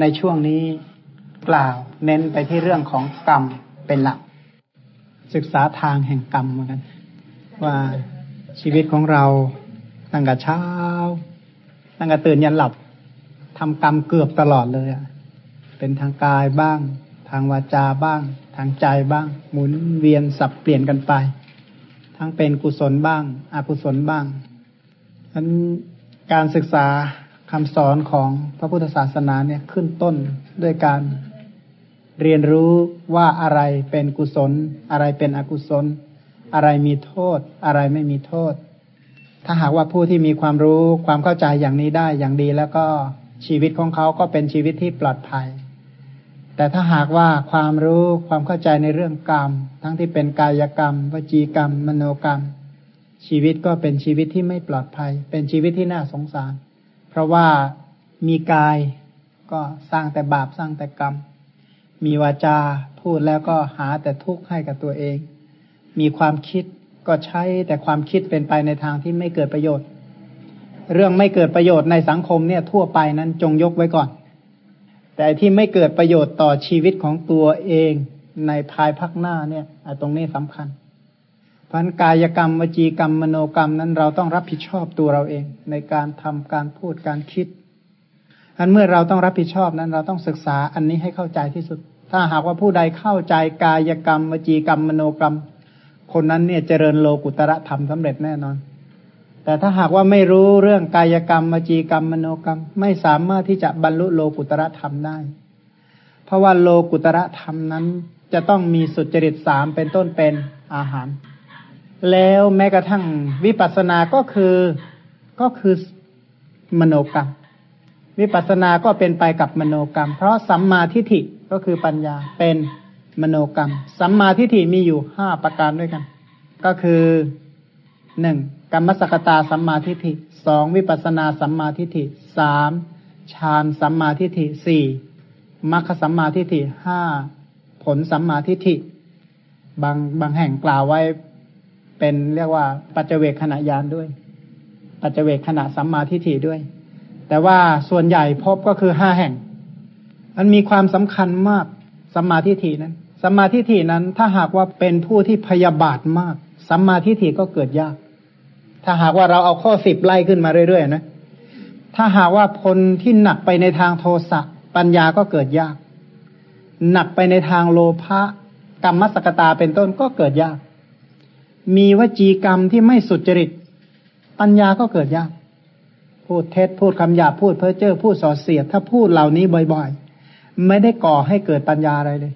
ในช่วงนี้กล่าวเน้นไปที่เรื่องของกรรมเป็นหลัก ศึกษาทางแห่งกรรมเหมือนกัน ว่าชีวิตของเราตั้งแต่เช้าตั้งแต่ตื่นยันหลับทำกรรมเกือบตลอดเลยอะเป็นทางกายบ้าง ทางวาจาบ้าง ทางใจบ้าง หมุนเวียนสับเปลี่ยนกันไป ทั้งเป็นกุศลบ้าง อกุศลบ้างฉะนั้นการศึกษา คำสอนของพระพุทธศาสนาเนี่ยขึ้นต้นด้วยการเรียนรู้ว่าอะไรเป็นกุศล อะไรเป็นอกุศล อะไรมีโทษ อะไรไม่มีโทษ ถ้าหากว่าผู้ที่มีความรู้ความเข้าใจอย่างนี้ได้อย่างดีแล้วก็ชีวิตของเขาก็เป็นชีวิตที่ปลอดภัย แต่ถ้าหากว่าความรู้ความเข้าใจในเรื่องกรรม ทั้งที่เป็นกายกรรม วจีกรรม มโนกรรม ชีวิตก็เป็นชีวิตที่ไม่ปลอดภัย เป็นชีวิตที่น่าสงสาร ราะว่ามีกายก็สร้างแต่บาปสร้างแต่กรรม มีวาจาพูดแล้วก็หาแต่ทุกข์ให้กับตัวเอง มีความคิดก็ใช้แต่ความคิดเป็นไปในทางที่ไม่เกิดประโยชน์ เรื่องไม่เกิดประโยชน์ในสังคมเนี่ยทั่วไปนั้นจงยกไว้ก่อน แต่ที่ไม่เกิดประโยชน์ต่อชีวิตของตัวเองในภายภาคหน้าเนี่ยตรงนี้สำคัญ พันกายกรรมวจีกรรมมโนกรรมนั้นเราต้องรับผิดชอบตัวเราเอง ในการทำการพูดการคิดอันเมื่อเราต้องรับผิดชอบนั้น เราต้องศึกษาอันนี้ให้เข้าใจที่สุด ถ้าหากว่าผู้ใดเข้าใจกายกรรมวจีกรรมมโนกรรม คนนั้นเนี่ยเจริญโลกุตระธรรมสำเร็จแน่นอน แต่ถ้าหากว่าไม่รู้เรื่องกายกรรมมจีกรรมมโนกรรม ไม่สามารถที่จะบรรลุโลกุตระธรรมได้ เพราะว่าโลกุตระธรรมนั้นจะต้องมีสุจริตสามเป็นต้นเป็นอาหาร แล้วแม้กระทั่งวิปัสสนาก็คือก็คือมโนกรรม วิปัสสนาก็เป็นไปกับมโนกรรม เพราะสัมมาทิฏฐิก็คือปัญญาเป็นมโนกรรม สัมมาทิฏฐิมีอยู่ห้าประการด้วยกัน ก็คือหนึ่งกรรมสกตาสัมมาทิฏฐิสองวิปัสนาสัมมาทิฏฐิสามฌานสัมมาทิฏฐิสี่มรรคสัมมาทิฏฐิห้าผลสัมมาทิฏฐิบางบางแห่งกล่าวไว้ เป็นเรียกว่าปัจเจเวกขณะยานด้วย ปัจเจเวกขณะสัมมาทิฏฐิด้วย แต่ว่าส่วนใหญ่พบก็คือห้าแห่ง มันมีความสำคัญมากสัมมาทิฏฐินั้นสัมมาทิฏฐินั้นถ้าหากว่าเป็นผู้ที่พยาบาทมากสัมมาทิฏฐิก็เกิดยาก ถ้าหากว่าเราเอาข้อสิบไล่ขึ้นมาเรื่อยๆนะ ถ้าหากว่าพลที่หนักไปในทางโทสะปัญญาก็เกิดยาก หนักไปในทางโลภะกรรมสกตาเป็นต้นก็เกิดยาก มีวจีกรรมที่ไม่สุจริต ปัญญาก็เกิดยาก พูดเท็จพูดคำหยาพูดเพ้อเจ้อพูดส่อเสียด ถ้าพูดเหล่านี้บ่อยๆ ไม่ได้ก่อให้เกิดปัญญาอะไรเลย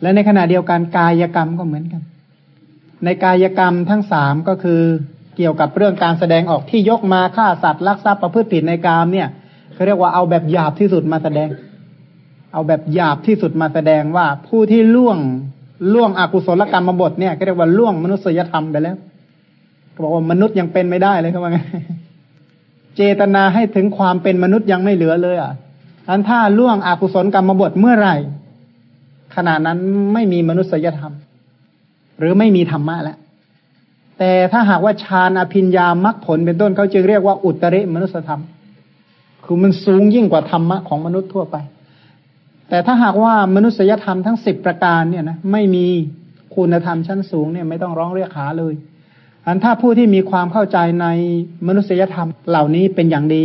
และในขณะเดียวกันกายกรรมก็เหมือนกัน ในกายกรรมทั้งสามก็คือเกี่ยวกับเรื่องการแสดงออกที่ยกมาฆ่าสัตว์ลักทรัพย์ประพฤติผิดในกามเนี่ยเขาเรียกว่าเอาแบบหยาบที่สุดมาแสดง เอาแบบหยาบที่สุดมาแสดงว่าผู้ที่ล่วง ล่วงอกุศลกรรมมบทเนี่ยเขาเรียกว่าล่วงมนุษยธรรมไปแล้วเขาบอกว่ามนุษย์ยังเป็นไม่ได้เลยเขาว่าไงเจตนาให้ถึงความเป็นมนุษย์ยังไม่เหลือเลย อะอันถ้าล่วงอกุศลกรรมมบทเมื่อไหร่ ขณะนั้นไม่มีมนุษยธรรม หรือไม่มีธรรมะแล้วแต่ถ้าหากว่าฌานอภิญญามรรคผลเป็นต้นเขาจึงเรียกว่าอุตริมนุสธรรม คือมันสูงยิ่งกว่าธรรมะของมนุษย์ทั่วไป แต่ถ้าหากว่ามนุษยธรรมทั้งสิบประการเนี่ยนะไม่มีคุณธรรมชั้นสูงเนี่ยไม่ต้องร้องเรียกหาเลย อันถ้าผู้ที่มีความเข้าใจในมนุษยธรรมเหล่านี้เป็นอย่างดี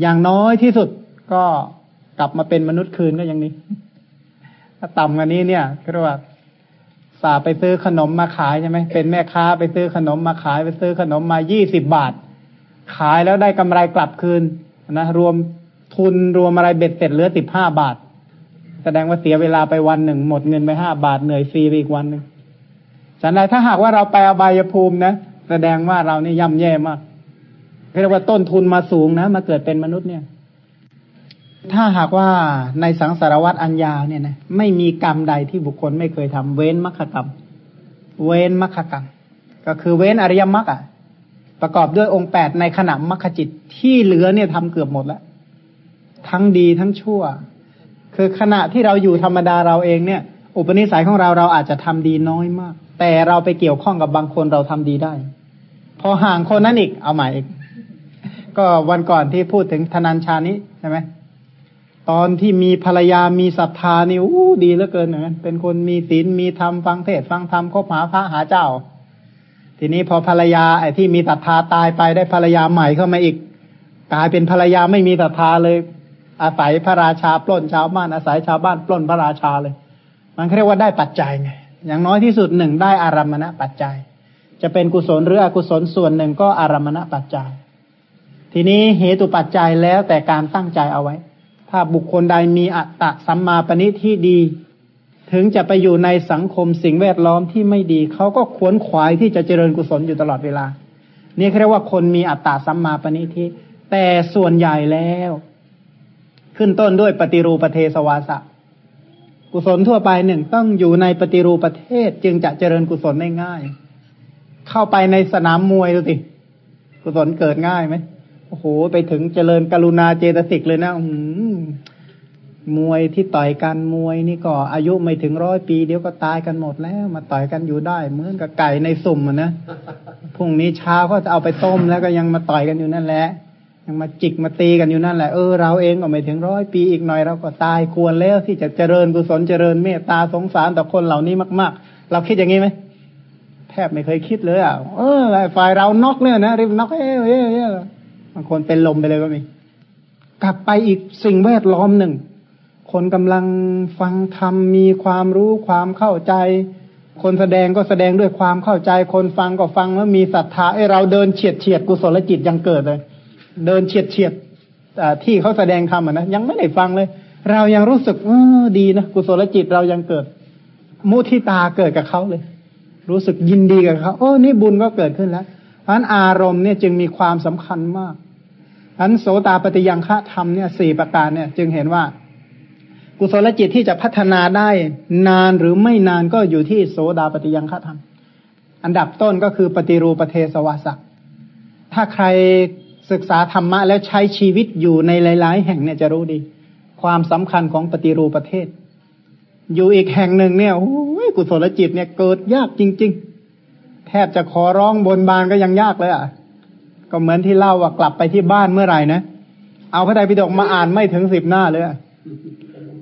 อย่างน้อยที่สุดก็กลับมาเป็นมนุษย์คืนก็ยังนี้ ถ้าต่ำกว่านี้เนี่ยเรียกว่าสาไปซื้อขนมมาขายใช่ไหมเป็นแม่ค้าไปซื้อขนมมาขายไปซื้อขนมมายี่สิบบาท ขายแล้วได้กำไรกลับคืนนะรวม ทุนรวมอะไรเบ็ดเสร็จเหลือสิบห้าบาท แสดงว่าเสียเวลาไปวันหนึ่ง หมดเงินไปห้าบาทเหนื่อยฟรีไปอีกวันหนึ่งฉันใดถ้าหากว่าเราไปอบายภูมินะแสดงว่าเรานี่ย่ำแย่มากเรียกว่าต้นทุนมาสูงนะมาเกิดเป็นมนุษย์เนี่ย ถ้าหากว่าในสังสารวัตรอัญญาวเนี่ยนะไม่มีกรรมใดที่บุคคลไม่เคยทำเว้นมรรคกรรม เว้นมรรคกรรม ก็คือเว้นอริยมรรคอะ ประกอบด้วยองค์แปดในขณะมรรคจิตที่เหลือเนี่ยทำเกือบหมดแล้ว ทั้งดีทั้งชั่ว คือขณะที่เราอยู่ธรรมดาเราเองเนี่ย อุปนิสัยของเราเราอาจจะทำดีน้อยมาก แต่เราไปเกี่ยวข้องกับบางคนเราทำดีได้ พอห่างคนนั้นอีกเอาใหม่อีก ก็วันก่อนที่พูดถึงธนัญชานี้ใช่ไหมตอนที่มีภรรยามีศรัทธานี่อู้ดีเหลือเกินนะเป็นคนมีศีลมีธรรมฟังเทศฟังธรรมคบหาพระหาเจ้า ทีนี้พอภรรยาไอ้ที่มีศรัทธาตายไปได้ภรรยาใหม่เข้ามาอีก กลายเป็นภรรยาไม่มีศรัทธาเลย อาศัยพระราชาปล้นชาวบ้านอาศัยชาวบ้านปล้นพระราชาเลย มันเรียกว่าได้ปัจจัยไง อย่างน้อยที่สุดหนึ่งได้อารัมมณะปัจจัย จะเป็นกุศลหรืออกุศลส่วนหนึ่งก็อารัมมณะปัจจัย ทีนี้เหตุปัจจัยแล้วแต่การตั้งใจเอาไว้ ถ้าบุคคลใดมีอัตตะสัมมาปณิที่ดี ถึงจะไปอยู่ในสังคมสิ่งแวดล้อมที่ไม่ดีเขาก็ขวนขวายที่จะเจริญกุศลอยู่ตลอดเวลา นี่เรียกว่าคนมีอัตตาสัมมาปณิทิแต่ส่วนใหญ่แล้ว ขึ้นต้นด้วยปฏิรูปเทสวาสะ กุศลทั่วไปหนึ่งต้องอยู่ในปฏิรูปประเทศจึงจะเจริญกุศลได้ง่าย เข้าไปในสนามมวยดูสิกุศลเกิดง่ายไหมโอ้โหไปถึงเจริญกรุณาเจตสิกเลยนะอืมวยที่ต่อยกันมวยนี่ก็ อายุไม่ถึงร้อยปี เดี๋ยวก็ตายกันหมดแล้ว มาต่อยกันอยู่ได้เหมือนกับไก่ในสุ่มนะพรุ่งนี้เช้าก็จะเอาไปต้มแล้วก็ยังมาต่อยกันอยู่นั่นแหละ ยังมาจิกมาตีกันอยู่นั่นแหละเออเราเองก็ไม่ถึงร้อยปีอีกหน่อยเราก็ตายควรแล้วที่จะเจริญกุศลเจริญเมตตาสงสารต่อคนเหล่านี้มาก ๆ เราคิดอย่างนี้ไหมแทบไม่เคยคิดเลยอะเออฝ่ายเรานอกเนี่ยนะริบนอกเอ้ยเอ้ยเอ้ยบางคนเป็นลมไปเลยก็มีกลับไปอีกสิ่งแวดล้อมหนึ่ง คนกำลังฟังธรรมมีความรู้ความเข้าใจ คนแสดงก็แสดงด้วยความเข้าใจ คนฟังก็ฟังแล้วมีศรัทธาไอ้เราเดินเฉียดเฉียดกุศลจิตยังเกิดเลย เดินเฉียดเฉียดที่เขาแสดงธรรมนะยังไม่ได้ฟังเลย เรายังรู้สึกออดีนะกุศลจิตเรายังเกิด มุทิตาเกิดกับเขาเลย รู้สึกยินดีกับเขาโอ้นี่บุญก็เกิดขึ้นแล้วเพราะนั้นอารมณ์เนี่ยจึงมีความสำคัญมากเพราะนั้นโสตาปฏิยังฆะธรรมเนี่ยสี่ประการเนี่ย จึงเห็นว่า กุศลจิตที่จะพัฒนาได้นานหรือไม่นานก็อยู่ที่โสดาปฏิยังฆะธรรม อันดับต้นก็คือปฏิรูปเทสวาสะถ้าใคร ศึกษาธรรมะแล้วใช้ชีวิตอยู่ในหลาย ๆ แห่งเนี่ยจะรู้ดี ความสำคัญของปฏิรูปประเทศ อยู่อีกแห่งหนึ่งเนี่ยโอ้ยกุศลจิตเนี่ยเกิดยากจริง ๆ แทบจะขอร้องบนบานก็ยังยากเลยอะก็เหมือนที่เล่าว่ากลับไปที่บ้านเมื่อไหร่นะเอาพระไตรปิฎกมาอ่านไม่ถึงสิบหน้าเลยอะ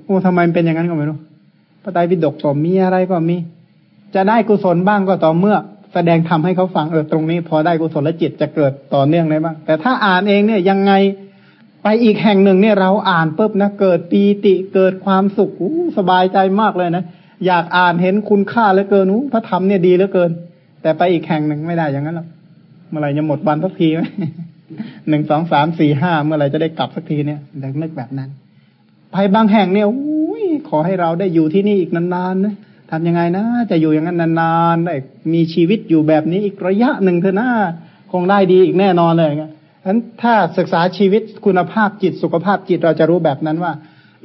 โอ้ทำไมเป็นอย่างนั้นก็ไม่รู้พระไตรปิฎกก็มีอะไรก็มี จะได้กุศลบ้างก็ต่อเมื่อ แสดงทำให้เขาฟังเออตรงนี้ พอได้กุศลจิตจะเกิดต่อเนื่องได้บ้างแต่ถ้าอ่านเองเนี่ยยังไงไปอีกแห่งหนึ่งเนี่ยเราอ่านปุ๊บนะเกิดปีติเกิดความสุขสบายใจมากเลยนะอยากอ่านเห็นคุณค่าเหลือเกินนู้พระธรรมเนี่ยดีเหลือเกิน แต่ไปอีกแห่งหนึ่งไม่ได้อย่างนั้นหรอกเมื่อไหร่จะหมดวันสักทีไหมหนึ่งสองสามสี่ห้าเมื่อไหร่จะได้กลับสักทีเนี่ยนึกแบบนั้นไปบางแห่งเนี่ยอุ้ยขอให้เราได้อยู่ที่นี่อีกนานๆนะ ทำยังไงนะ จะอยู่อย่างนั้นนานๆได้มีชีวิตอยู่แบบนี้อีกระยะหนึ่งเถอะนะคงได้ดีอีกแน่นอนเลยงั้นนั้นถ้าศึกษาชีวิตคุณภาพจิตสุขภาพจิตเราจะรู้แบบนั้นว่า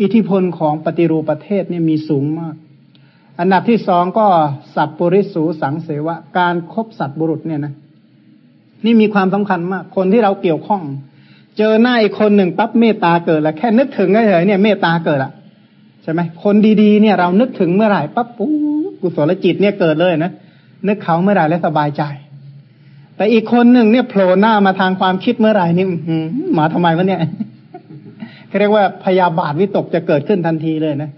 อิทธิพลของปฏิรูปประเทศเนี่ยมีสูงมาก อันดับที่สองก็สัพปริสูสังเสวะ การครบสัตบุรุษเนี่ยนะ นี่มีความสำคัญมาก คนที่เราเกี่ยวข้อง เจอหน้าอีกคนหนึ่งปั๊บเมตตาเกิดแล้วแค่นึกถึงเฉยเนี่ยเมตตาเกิดละ ใช่ไหมคนดีๆเนี่ย เรานึกถึงเมื่อไหร่ปั๊บปุ๊กุศลจิตเนี่ยเกิดเลยนะนึกเขาเมื่อไหร่แล้วสบายใจ แต่อีกคนหนึ่งเนี่ยโผล่หน้ามาทางความคิดเมื่อไหร่นี่มาทำไมวะเนี่ยเขาเรียกว่าพยาบาทวิตกจะเกิดขึ้นทันทีเลยนะ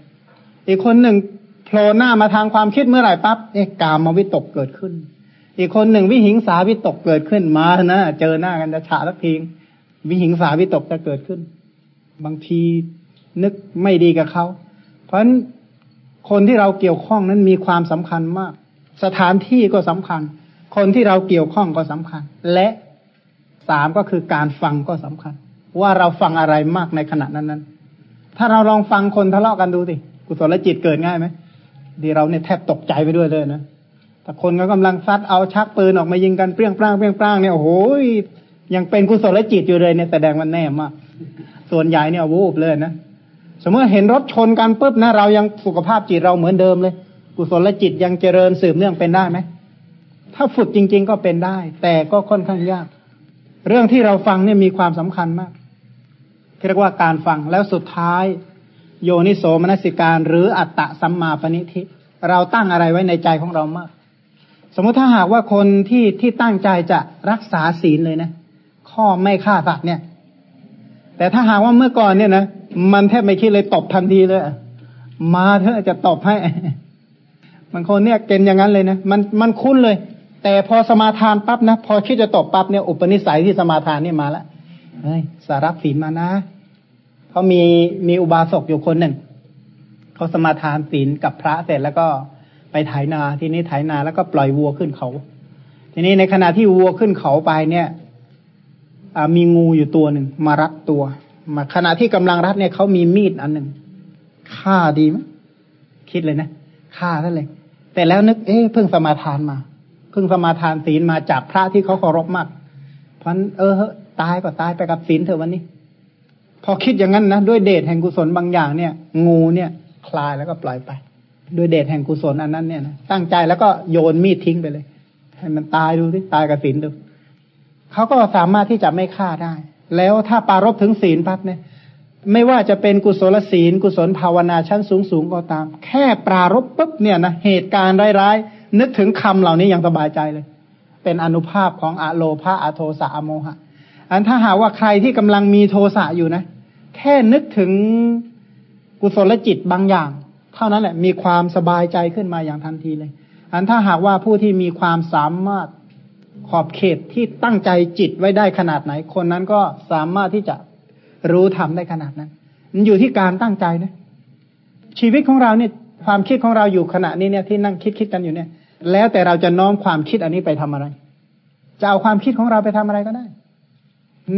อีกคนหนึ่งโผล่หน้ามาทางความคิดเมื่อไหร่ปั๊บเอ๊ะกามมาวิตกเกิดขึ้น อีกคนหนึ่งวิหิงสาวิตกเกิดขึ้นมานะเจอหน้ากันจะฉาสักทีวิหิงสาวิตกจะเกิดขึ้น บางทีนึกไม่ดีกับเขา ราะฉะนั้นคนที่เราเกี่ยวข้องนั้นมีความสำคัญมาก สถานที่ก็สำคัญ คนที่เราเกี่ยวข้องก็สำคัญ และสามก็คือการฟังก็สำคัญ ว่าเราฟังอะไรมากในขณะนั้นนั้นถ้าเราลองฟังคนทะเลาะกันดูสิกุศลจิตเกิดง่ายไหมดีเราเนี่ยแทบตกใจไปด้วยเลยนะแต่คนก็กำลังซัดเอาชักปืนออกมายิงกันเปรี้ยงปร้างเปรี้ยงปร้างเนี่ยโอ้โหยังเป็นกุศลจิตอยู่เลยเนี่ยแสดงมันแน่มากส่วนใหญ่เนี่ยวูบเลยนะ สมมติเห็นรถชนกันปุ๊บนะเรายังสุขภาพจิตเราเหมือนเดิมเลย กุศลจิตยังเจริญสืบเนื่องเป็นได้ไหมถ้าฝึกจริง ๆ ก็เป็นได้ แต่ก็ค่อนข้างยาก เรื่องที่เราฟังเนี่ยมีความสำคัญมากเรียกว่าการฟังแล้วสุดท้าย โยนิโสมนสิการ หรืออัตตะสัมมาปณิธิ เราตั้งอะไรไว้ในใจของเรามาก สมมติถ้าหากว่าคนที่ที่ตั้งใจจะรักษาศีลเลยนะ ข้อไม่ฆ่าสัตว์เนี่ย แต่ถ้าหากว่าเมื่อก่อนเนี่ยนะ มันแทบไม่คิดเลยตบทันทีเลย มาเถอะจะตบให้มันคนเนี่ยเกณฑ์อย่างนั้นเลยนะมันมันคุ้นเลย แต่พอสมาทานปั๊บนะพอคิดจะตบปั๊บเนี่ยอุปนิสัยที่สมาทานนี่มาแล้วเฮ้ยสารับศีลมานะเขามีมีอุบาสกอยู่คนหนึ่งเขาสมาทานศีลกับพระเสร็จแล้วก็ไปไถนาทีนี้ไถนาแล้วก็ปล่อยวัวขึ้นเขา ทีนี้ในขณะที่วัวขึ้นเขาไปเนี่ยมีงูอยู่ตัวหนึ่งมารัดตัว มาขณะที่กำลังรัดเนี่ยเขามีมีดอันหนึ่งฆ่าดีไหมคิดเลยนะฆ่าท่านเลย แต่แล้วนึก เอ๊ะเพิ่งสมาทานมา เพิ่งสมาทานศีลมาจากพระที่เขาเคารพมาก เพราะเออตายก็ตายไปกับศีลเถอะวันนี้ พอคิดอย่างนั้นนะด้วยเดชแห่งกุศลบางอย่างเนี่ย งูเนี่ย คลายแล้วก็ปล่อยไป ด้วยเดชแห่งกุศลอันนั้นเนี่ยนะตั้งใจแล้วก็โยนมีดทิ้งไปเลย ให้มันตายดูสิตายกับศีลดูเขาก็สามารถที่จะไม่ฆ่าได้ แล้วถ้าปารบถึงศีลปั๊บเนี่ยไม่ว่าจะเป็นกุศลศีล กุศลภาวนาชั้นสูงสูงก็ตาม แค่ปรารบปุ๊บเนี่ยนะเหตุการณ์ร้ายๆ นึกถึงคำเหล่านี้ยังสบายใจเลย เป็นอนุภาพของอะโลภาอะโทสะอโมหะ อันถ้าหากว่าใครที่กำลังมีโทสะอยู่นะ แค่นึกถึงกุศลจิตบางอย่าง เท่านั้นแหละมีความสบายใจขึ้นมาอย่างทันทีเลย อันถ้าหากว่าผู้ที่มีความสามารถ ขอบเขตที่ตั้งใจจิตไว้ได้ขนาดไหน คนนั้นก็สามารถที่จะรู้ทำได้ขนาดนั้น มันอยู่ที่การตั้งใจนะชีวิตของเราเนี่ยความคิดของเราอยู่ขณะนี้เนี่ยที่นั่งคิดคิดกันอยู่เนี่ย แล้วแต่เราจะน้อมความคิดอันนี้ไปทำอะไร จะเอาความคิดของเราไปทำอะไรก็ได้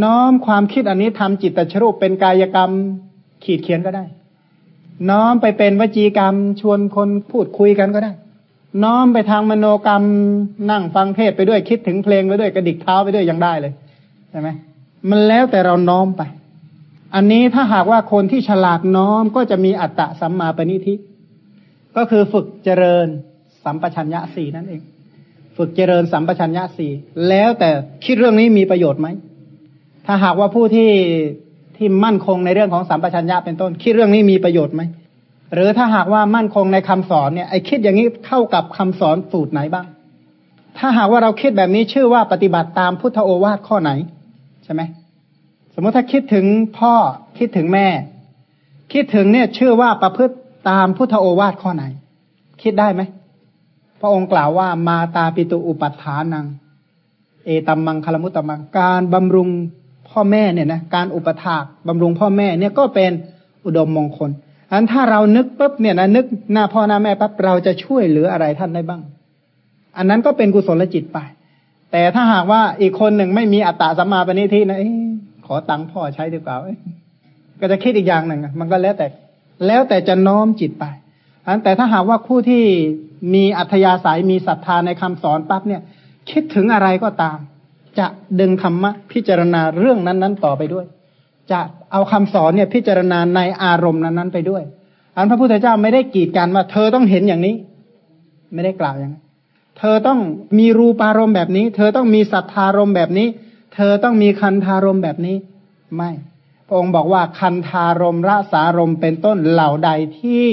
น้อมความคิดอันนี้ทำจิตตชรูปเป็นกายกรรมขีดเขียนก็ได้ น้อมไปเป็นวจีกรรมชวนคนพูดคุยกันก็ได้ น้อมไปทางมโนกรรมนั่งฟังเทศไปด้วยคิดถึงเพลงไปด้วยกระดิกเท้าไปด้วยยังได้เลยใช่ไหมมันแล้วแต่เราน้อมไป อันนี้ถ้าหากว่าคนที่ฉลาดน้อมก็จะมีอัตตะสัมมาปณิทิก็คือฝึกเจริญสัมปชัญญะสี่นั่นเอง ฝึกเจริญสัมปชัญญะสี่แล้วแต่คิดเรื่องนี้มีประโยชน์ไหมถ้าหากว่าผู้ที่ที่มั่นคงในเรื่องของสัมปชัญญะเป็นต้น คิดเรื่องนี้มีประโยชน์ไหม หรือถ้าหากว่ามั่นคงในคำสอนเนี่ยไอคิดอย่างนี้เข้ากับคำสอนสูตรไหนบ้าง ถ้าหากว่าเราคิดแบบนี้ชื่อว่าปฏิบัติตามพุทธโอวาทข้อไหน ใช่ไหมสมมติถ้าคิดถึงพ่อคิดถึงแม่ คิดถึงเนี่ยชื่อว่าประพฤติตามพุทธโอวาทข้อไหน คิดได้ไหมพระองค์กล่าวว่ามาตาปิตุอุปัฏฐานัง เอตัมมังคลมุตตมังการบำรุงพ่อแม่เนี่ยนะการอุปถากบำรุงพ่อแม่เนี่ยก็เป็นอุดมมงคล อันถ้าเรานึกปุ๊บเนี่ยนะนึกหน้าพ่อหน้าแม่ปั๊บเราจะช่วยเหลืออะไรท่านได้บ้าง อันนั้นก็เป็นกุศลจิตไป แต่ถ้าหากว่าอีกคนหนึ่งไม่มีอัตตาสัมมาปณิทินะขอตังค์พ่อใช้ดีกว่าก็จะคิดอีกอย่างหนึ่งมันก็แล้วแต่ แล้วแต่จะน้อมจิตไปอันแต่ถ้าหากว่าผู้ที่มีอัธยาศัยมีศรัทธาในคำสอนปั๊บเนี่ย คิดถึงอะไรก็ตาม จะดึงธรรมะพิจารณาเรื่องนั้น ๆ ต่อไปด้วย จะเอาคำสอนเนี่ยพิจารณาในอารมณ์นั้นๆไปด้วย อันพระพุทธเจ้าไม่ได้กีดกันว่า เธอต้องเห็นอย่างนี้ ไม่ได้กล่าวอย่างนั้นเธอต้องมีรูปารมณ์แบบนี้ เธอต้องมีสัทธารมณ์แบบนี้ เธอต้องมีคันธารมณ์แบบนี้ ไม่ พระองค์บอกว่าคันธารมรสารมเป็นต้นเหล่าใดที่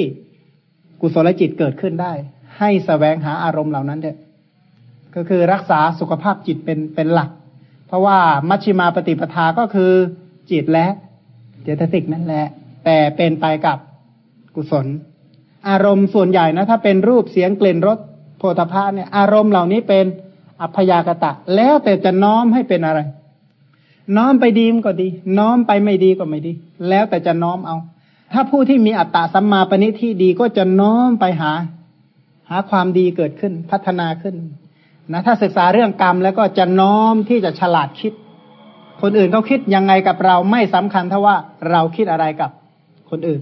กุศลจิตเกิดขึ้นได้ ให้สแสวงหาอารมณ์เหล่านั้นเถอะก็คือรักษาสุขภาพจิตเป็นเป็นหลัก เพราะว่ามัชฌิมาปฏิปทาก็คือ จิตและเจตสิกนั่นแหละ แต่เป็นไปกับกุศล อารมณ์ส่วนใหญ่นะ ถ้าเป็นรูปเสียงกลิ่นรสโพธภาเนี่ย อารมณ์เหล่านี้เป็นอัพยากตะ แล้วแต่จะน้อมให้เป็นอะไร น้อมไปดีมก็ดี น้อมไปไม่ดีก็ไม่ดี แล้วแต่จะน้อมเอา ถ้าผู้ที่มีอัตตาสัมมาปณิที่ดีก็จะน้อมไปหา หาความดีเกิดขึ้นพัฒนาขึ้นนะถ้าศึกษาเรื่องกรรมแล้วก็จะน้อมที่จะฉลาดคิด คนอื่นเขาคิดยังไงกับเราไม่สำคัญเท่าว่าเราคิดอะไรกับคนอื่น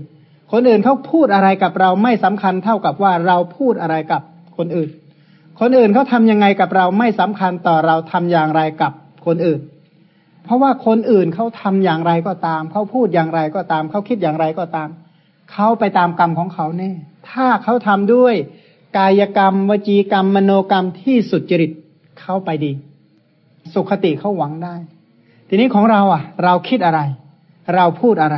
คนอื่นเขาพูดอะไรกับเราไม่สำคัญเท่ากับว่าเราพูดอะไรกับคนอื่น คนอื่นเขาทำยังไงกับเราไม่สำคัญต่อเราทำอย่างไรกับคนอื่น เพราะว่าคนอื่นเขาทำอย่างไรก็ตามเขาพูดอย่างไรก็ตามเขาคิดอย่างไรก็ตามเขาไปตามกรรมของเขาแน่ถ้าเขาทำด้วยกายกรรม วจีกรรม มโนกรรมที่สุดจริตเข้าไปดี สุขติเขาหวังได้ ทีนี้ของเราอะ เราคิดอะไร เราพูดอะไร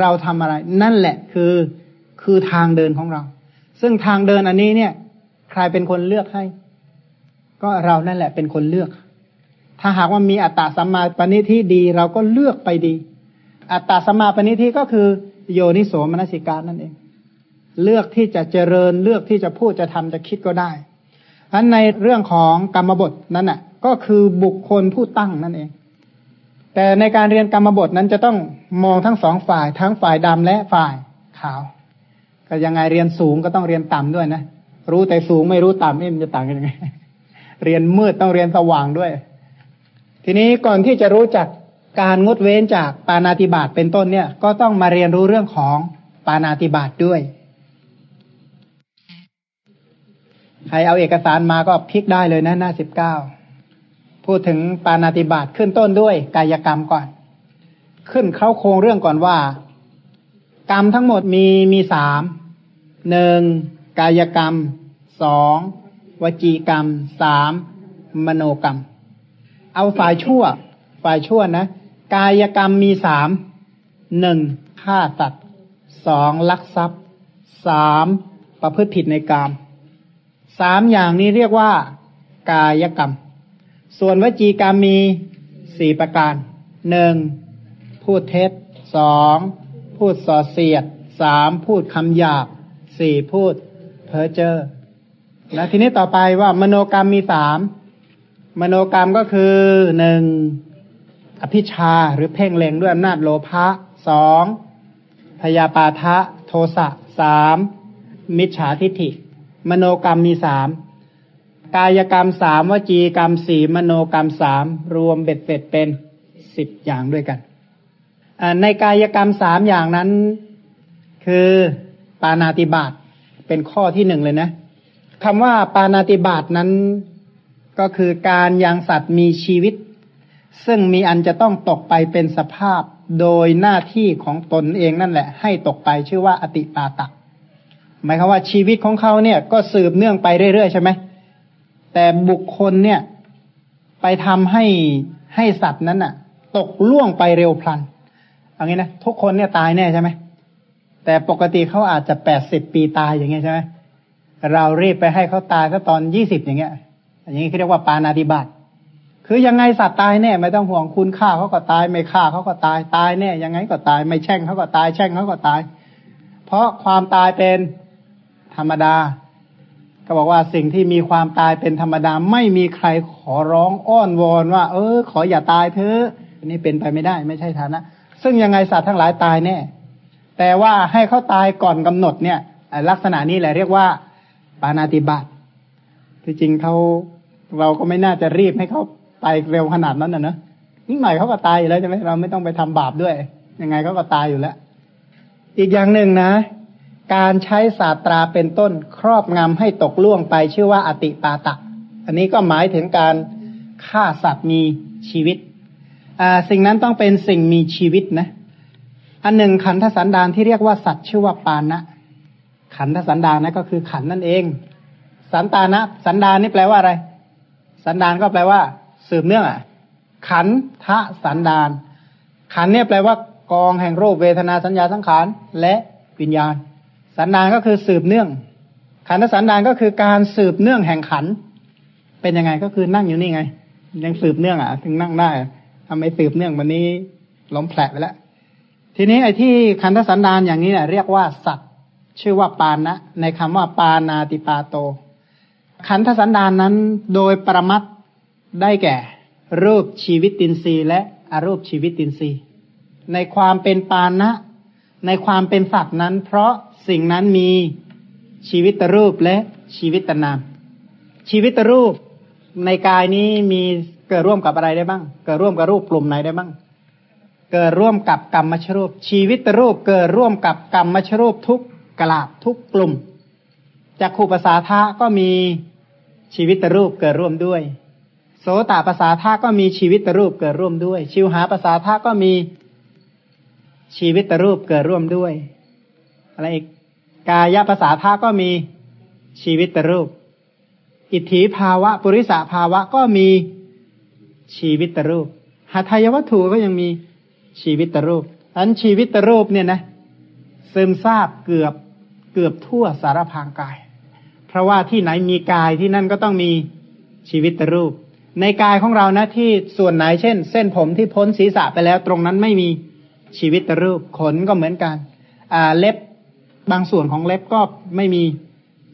เราทำอะไร นั่นแหละคือคือทางเดินของเรา ซึ่งทางเดินอันนี้เนี่ย ใครเป็นคนเลือกให้ ก็เรานั่นแหละเป็นคนเลือก ถ้าหากว่ามีอัตตาสัมมาปณิที่ดี เราก็เลือกไปดี อัตตาสัมมาปณิที่ก็คือโยนิโสมนสิการนั่นเอง เลือกที่จะเจริญเลือกที่จะพูดจะทำจะคิดก็ได้อันในเรื่องของกรรมบทนั้นน่ะ ก็คือบุคคลผู้ตั้งนั่นเอง แต่ในการเรียนกรรมบทนั้นจะต้องมองทั้งสองฝ่าย ทั้งฝ่ายดำและฝ่ายขาว ก็ยังไงเรียนสูงก็ต้องเรียนต่ำด้วยนะ รู้แต่สูงไม่รู้ต่ำนี่มันจะต่างกันยังไง เรียนมืดต้องเรียนสว่างด้วย ทีนี้ก่อนที่จะรู้จักการงดเว้นจากปานาติบาตเป็นต้นเนี่ย ก็ต้องมาเรียนรู้เรื่องของปานาติบาตด้วย ใครเอาเอกสารมาก็พลิกได้เลยนะหน้าสิบเก้า พูดถึงปานาติบาตขึ้นต้นด้วยกายกรรมก่อน ขึ้นเข้าโครงเรื่องก่อนว่า กรรมทั้งหมดมีมีสามหนึ่งกายกรรมสองวจีกรรมสามมโนกรรม เอาฝ่ายชั่ว ฝ่ายชั่วนะ กายกรรมมีสามหนึ่งฆ่าสัตว์สองลักทรัพย์สามประพฤติผิดในกรรมสามอย่างนี้เรียกว่า กายกรรม ส่วนวจีกรรมมีสี่ประการหนึ่งพูดเท็จสองพูดส่อเสียดสามพูดคำหยาบสี่พูดเพ้อเจ้อแล้วทีนี้ต่อไปว่ามโนกรรมมีสามมโนกรรมก็คือหนึ่งอภิชาหรือเพ่งเล็งด้วยอำนาจโลภะสองพยาปาทะโทสะสามมิจฉาทิฏฐิ มโนกรรมมีสาม กายกรรมสามวจีกรรมสี่มโนกรรมสามรวมเบ็ดเสร็จเป็นสิบอย่างด้วยกันในกายกรรมสามอย่างนั้น คือปานาติบาตเป็นข้อที่หนึ่งเลยนะคำว่าปานาติบาตนั้นก็คือการยังสัตว์มีชีวิต ซึ่งมีอันจะต้องตกไปเป็นสภาพโดยหน้าที่ของตนเองนั่นแหละ ให้ตกไปชื่อว่าอติปาตะหมายความว่าชีวิตของเขาเนี่ยก็สืบเนื่องไปเรื่อยๆใช่ไหม แต่บุคคลเนี่ย ไปทำให้ให้สัตว์นั้นน่ะตกล่วงไปเร็วพลันเอางี้นะทุกคนเนี่ยตายแน่ใช่ไหมแต่ปกติเขาอาจจะแปดสิบปีตายอย่างเงี้ยใช่ไหมเรารีบไปให้เขาตายก็ตอนยี่สิบอย่างเงี้ยอย่างนี้เขาเรียกว่าปานาติบาตคือยังไงสัตว์ตายแน่ไม่ต้องห่วงคุณฆ่าเขาก็ตายไม่ฆ่าเขาก็ตายตายแน่ยังไงก็ตายไม่แช่งเขาก็ตายแช่งเขาก็ตาย เพราะความตายเป็นธรรมดา ก็บอกว่าสิ่งที่มีความตายเป็นธรรมดาไม่มีใครขอร้องอ้อนวอนว่า เออ ขออย่าตายเถอะนี่เป็นไปไม่ได้ ไม่ใช่ฐานะ ซึ่งยังไงสัตว์ทั้งหลายตายแน่แต่ว่าให้เขาตายก่อนกำหนดเนี่ย ลักษณะนี้แหละเรียกว่า ปานาติบาตที่จริงเขาเราก็ไม่น่าจะรีบให้เขาไปเร็วขนาดนั้นนะเนอะนิดหน่อยเขาก็ตายอยู่แล้วใช่ไหมเราไม่ต้องไปทำบาปด้วยยังไงเขาก็ตายอยู่แล้ว อีกอย่างหนึ่งนะ การใช้ศาสตราเป็นต้นครอบงำให้ตกล่วงไปชื่อว่าอติปาตะ อันนี้ก็หมายถึงการฆ่าสัตว์มีชีวิต สิ่งนั้นต้องเป็นสิ่งมีชีวิตนะ อันหนึ่งขันธสันดานที่เรียกว่าสัตว์ชื่อว่าปานะ ขันธสันดานนะก็คือขันนั่นเอง สันตานะ สันดานนี่แปลว่าอะไร สันดานก็แปลว่า สืบเนื่องอะ ขันทะสันดาน ขันเนี่ยแปลว่ากองแห่งรูปเวทนาสัญญาสังขารและวิญญาณ สันดานก็คือสืบเนื่อง ขันธสันดานก็คือการสืบเนื่องแห่งขัน เป็นยังไงก็คือนั่งอยู่นี่ไง ยังสืบเนื่องอะ ถึงนั่งได้ทำไมสืบเนื่องวันนี้ล้มแผลไปแล้ว ทีนี้ไอ้ที่ขันธสันดานอย่างนี้เนี่ยเรียกว่าสัตว์ชื่อว่าปานะ ในคำว่าปานาติปาโต ขันธสันดานนั้นโดยประมัดได้แก่ รูปชีวิตตินทรีย์และอรูปชีวิตตินทรีย์ในความเป็นปานะ ในความเป็นสัตว์นั้น เพราะ สิ่งนั้นมีชีวิตรูปและชีวิตนาม ชีวิตรูปในกายนี้มีเกิดร่วมกับอะไรได้บ้าง เกิดร่วมกับรูปกลุ่มไหนได้บ้าง เกิดร่วมกับกรรมชรูป ชีวิตรูปเกิดร่วมกับกรรมชรูปทุกกลาบทุกกลุ่มจากขูภาษาทะก็มีชีวิตรูปเกิดร่วมด้วย โสตภาษาทะก็มีชีวิตรูปเกิดร่วมด้วย ชิวหาภาษาทะก็มีชีวิตรูปเกิดร่วมด้วย อะไรอีก กายภาษาทะก็มีชีวิตรูป อิทธิภาวะ ปุริสาภาวะก็มีชีวิตรูปหาทายวัตถุก็ยังมีชีวิตรูปอันชีวิตรูปเนี่ยนะซึมซาบเกือบเกือบทั่วสารพางกาย เพราะว่าที่ไหนมีกายที่นั่นก็ต้องมีชีวิตรูป ในกายของเรานะที่ส่วนไหนเช่น เส้นผมที่พ้นศีรษะไปแล้วตรงนั้นไม่มีชีวิตรูปขนก็เหมือนกัน อ่าเล็บ บางส่วนของเล็บก็ไม่มี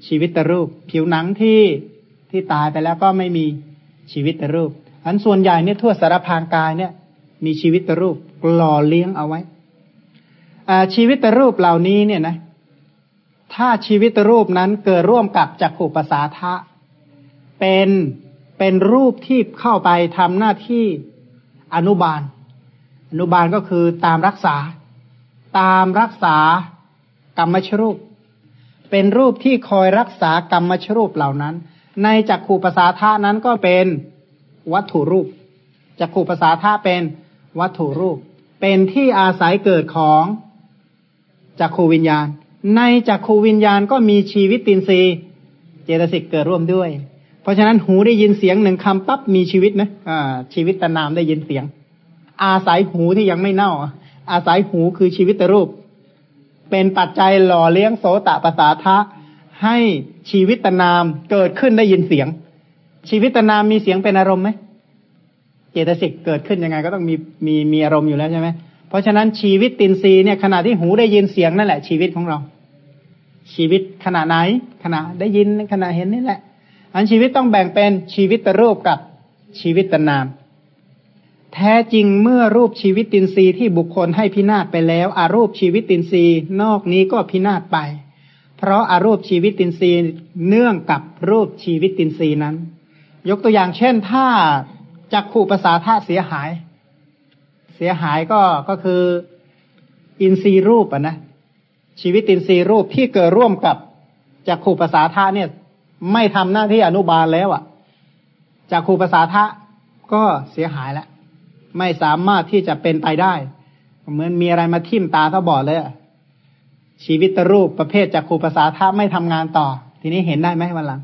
ชีวิตรูป ผิวหนังที่ที่ตายไปแล้วก็ไม่มีชีวิตรูป อันส่วนใหญ่เนี่ยทั่วสารพางกายเนี่ย มีชีวิตรูปหล่อเลี้ยงเอาไว้ชีวิตรูปเหล่านี้เนี่ยนะถ้าชีวิตรูปนั้นเกิดร่วมกับจักขุปสาทะเป็นเป็นรูปที่เข้าไปทำหน้าที่อนุบาล อนุบาลก็คือตามรักษา ตามรักษา กรรมชรูป เป็นรูปที่คอยรักษากรรมชรูปเหล่านั้น ในจักขูปสาท่านั้นก็เป็นวัตถุรูปจักขูปสาท่าเป็นวัตถุรูป เป็นที่อาศัยเกิดของจักขูวิญญาณ ในจักขูวิญญาณก็มีชีวิตตินทรีย์เจตสิกเกิดร่วมด้วย เพราะฉะนั้นหูได้ยินเสียงหนึ่งคำปั๊บมีชีวิตนะอ่าชีวิตตนามได้ยินเสียง อาศัยหูที่ยังไม่เน่า อาศัยหูคือชีวิตรูป เป็นปัจจัยหล่อเลี้ยงโสตประสาทะให้ชีวิตตนามเกิดขึ้นได้ยินเสียง ชีวิตตนามมีเสียงเป็นอารมณ์ไหมเจตสิกเกิดขึ้นยังไงก็ต้องมีมีมีอารมณ์อยู่แล้วใช่ไหมเพราะฉะนั้นชีวิตตินซีเนี่ยขณะที่หูได้ยินเสียงนั่นแหละ ชีวิตของเรา ชีวิตขณะไหน ขณะได้ยินขณะเห็นนี่แหละ อันชีวิตต้องแบ่งเป็นชีวิตรูปกับชีวิตนาม แท้จริงเมื่อรูปชีวิตตินทรีย์ที่บุคคลให้พินาศไปแล้วอารูปชีวิตตินทรีย์นอกนี้ก็พินาศไป เพราะอารูปชีวิตตินทรีย์เนื่องกับรูปชีวิตตินทรีย์นั้น ยกตัวอย่างเช่นถ้าจักขู่ภาษาธาตุเสียหาย เสียหายก็ก็คืออินทรีย์รูปอะนะชีวิตอินทรีย์รูปที่เกิดร่วมกับจักขู่ภาษาธาตุเนี่ย ไม่ทำหน้าที่อนุบาลแล้วอะจากครูภาษาทะก็เสียหายแล้ว ไม่สามารถที่จะเป็นไปได้ เหมือนมีอะไรมาทิ่มตาถ้าบอดเลยชีวิตรูปประเภทจากครูภาษาทะไม่ทำงานต่อ ทีนี้เห็นได้ไหมวันหลัง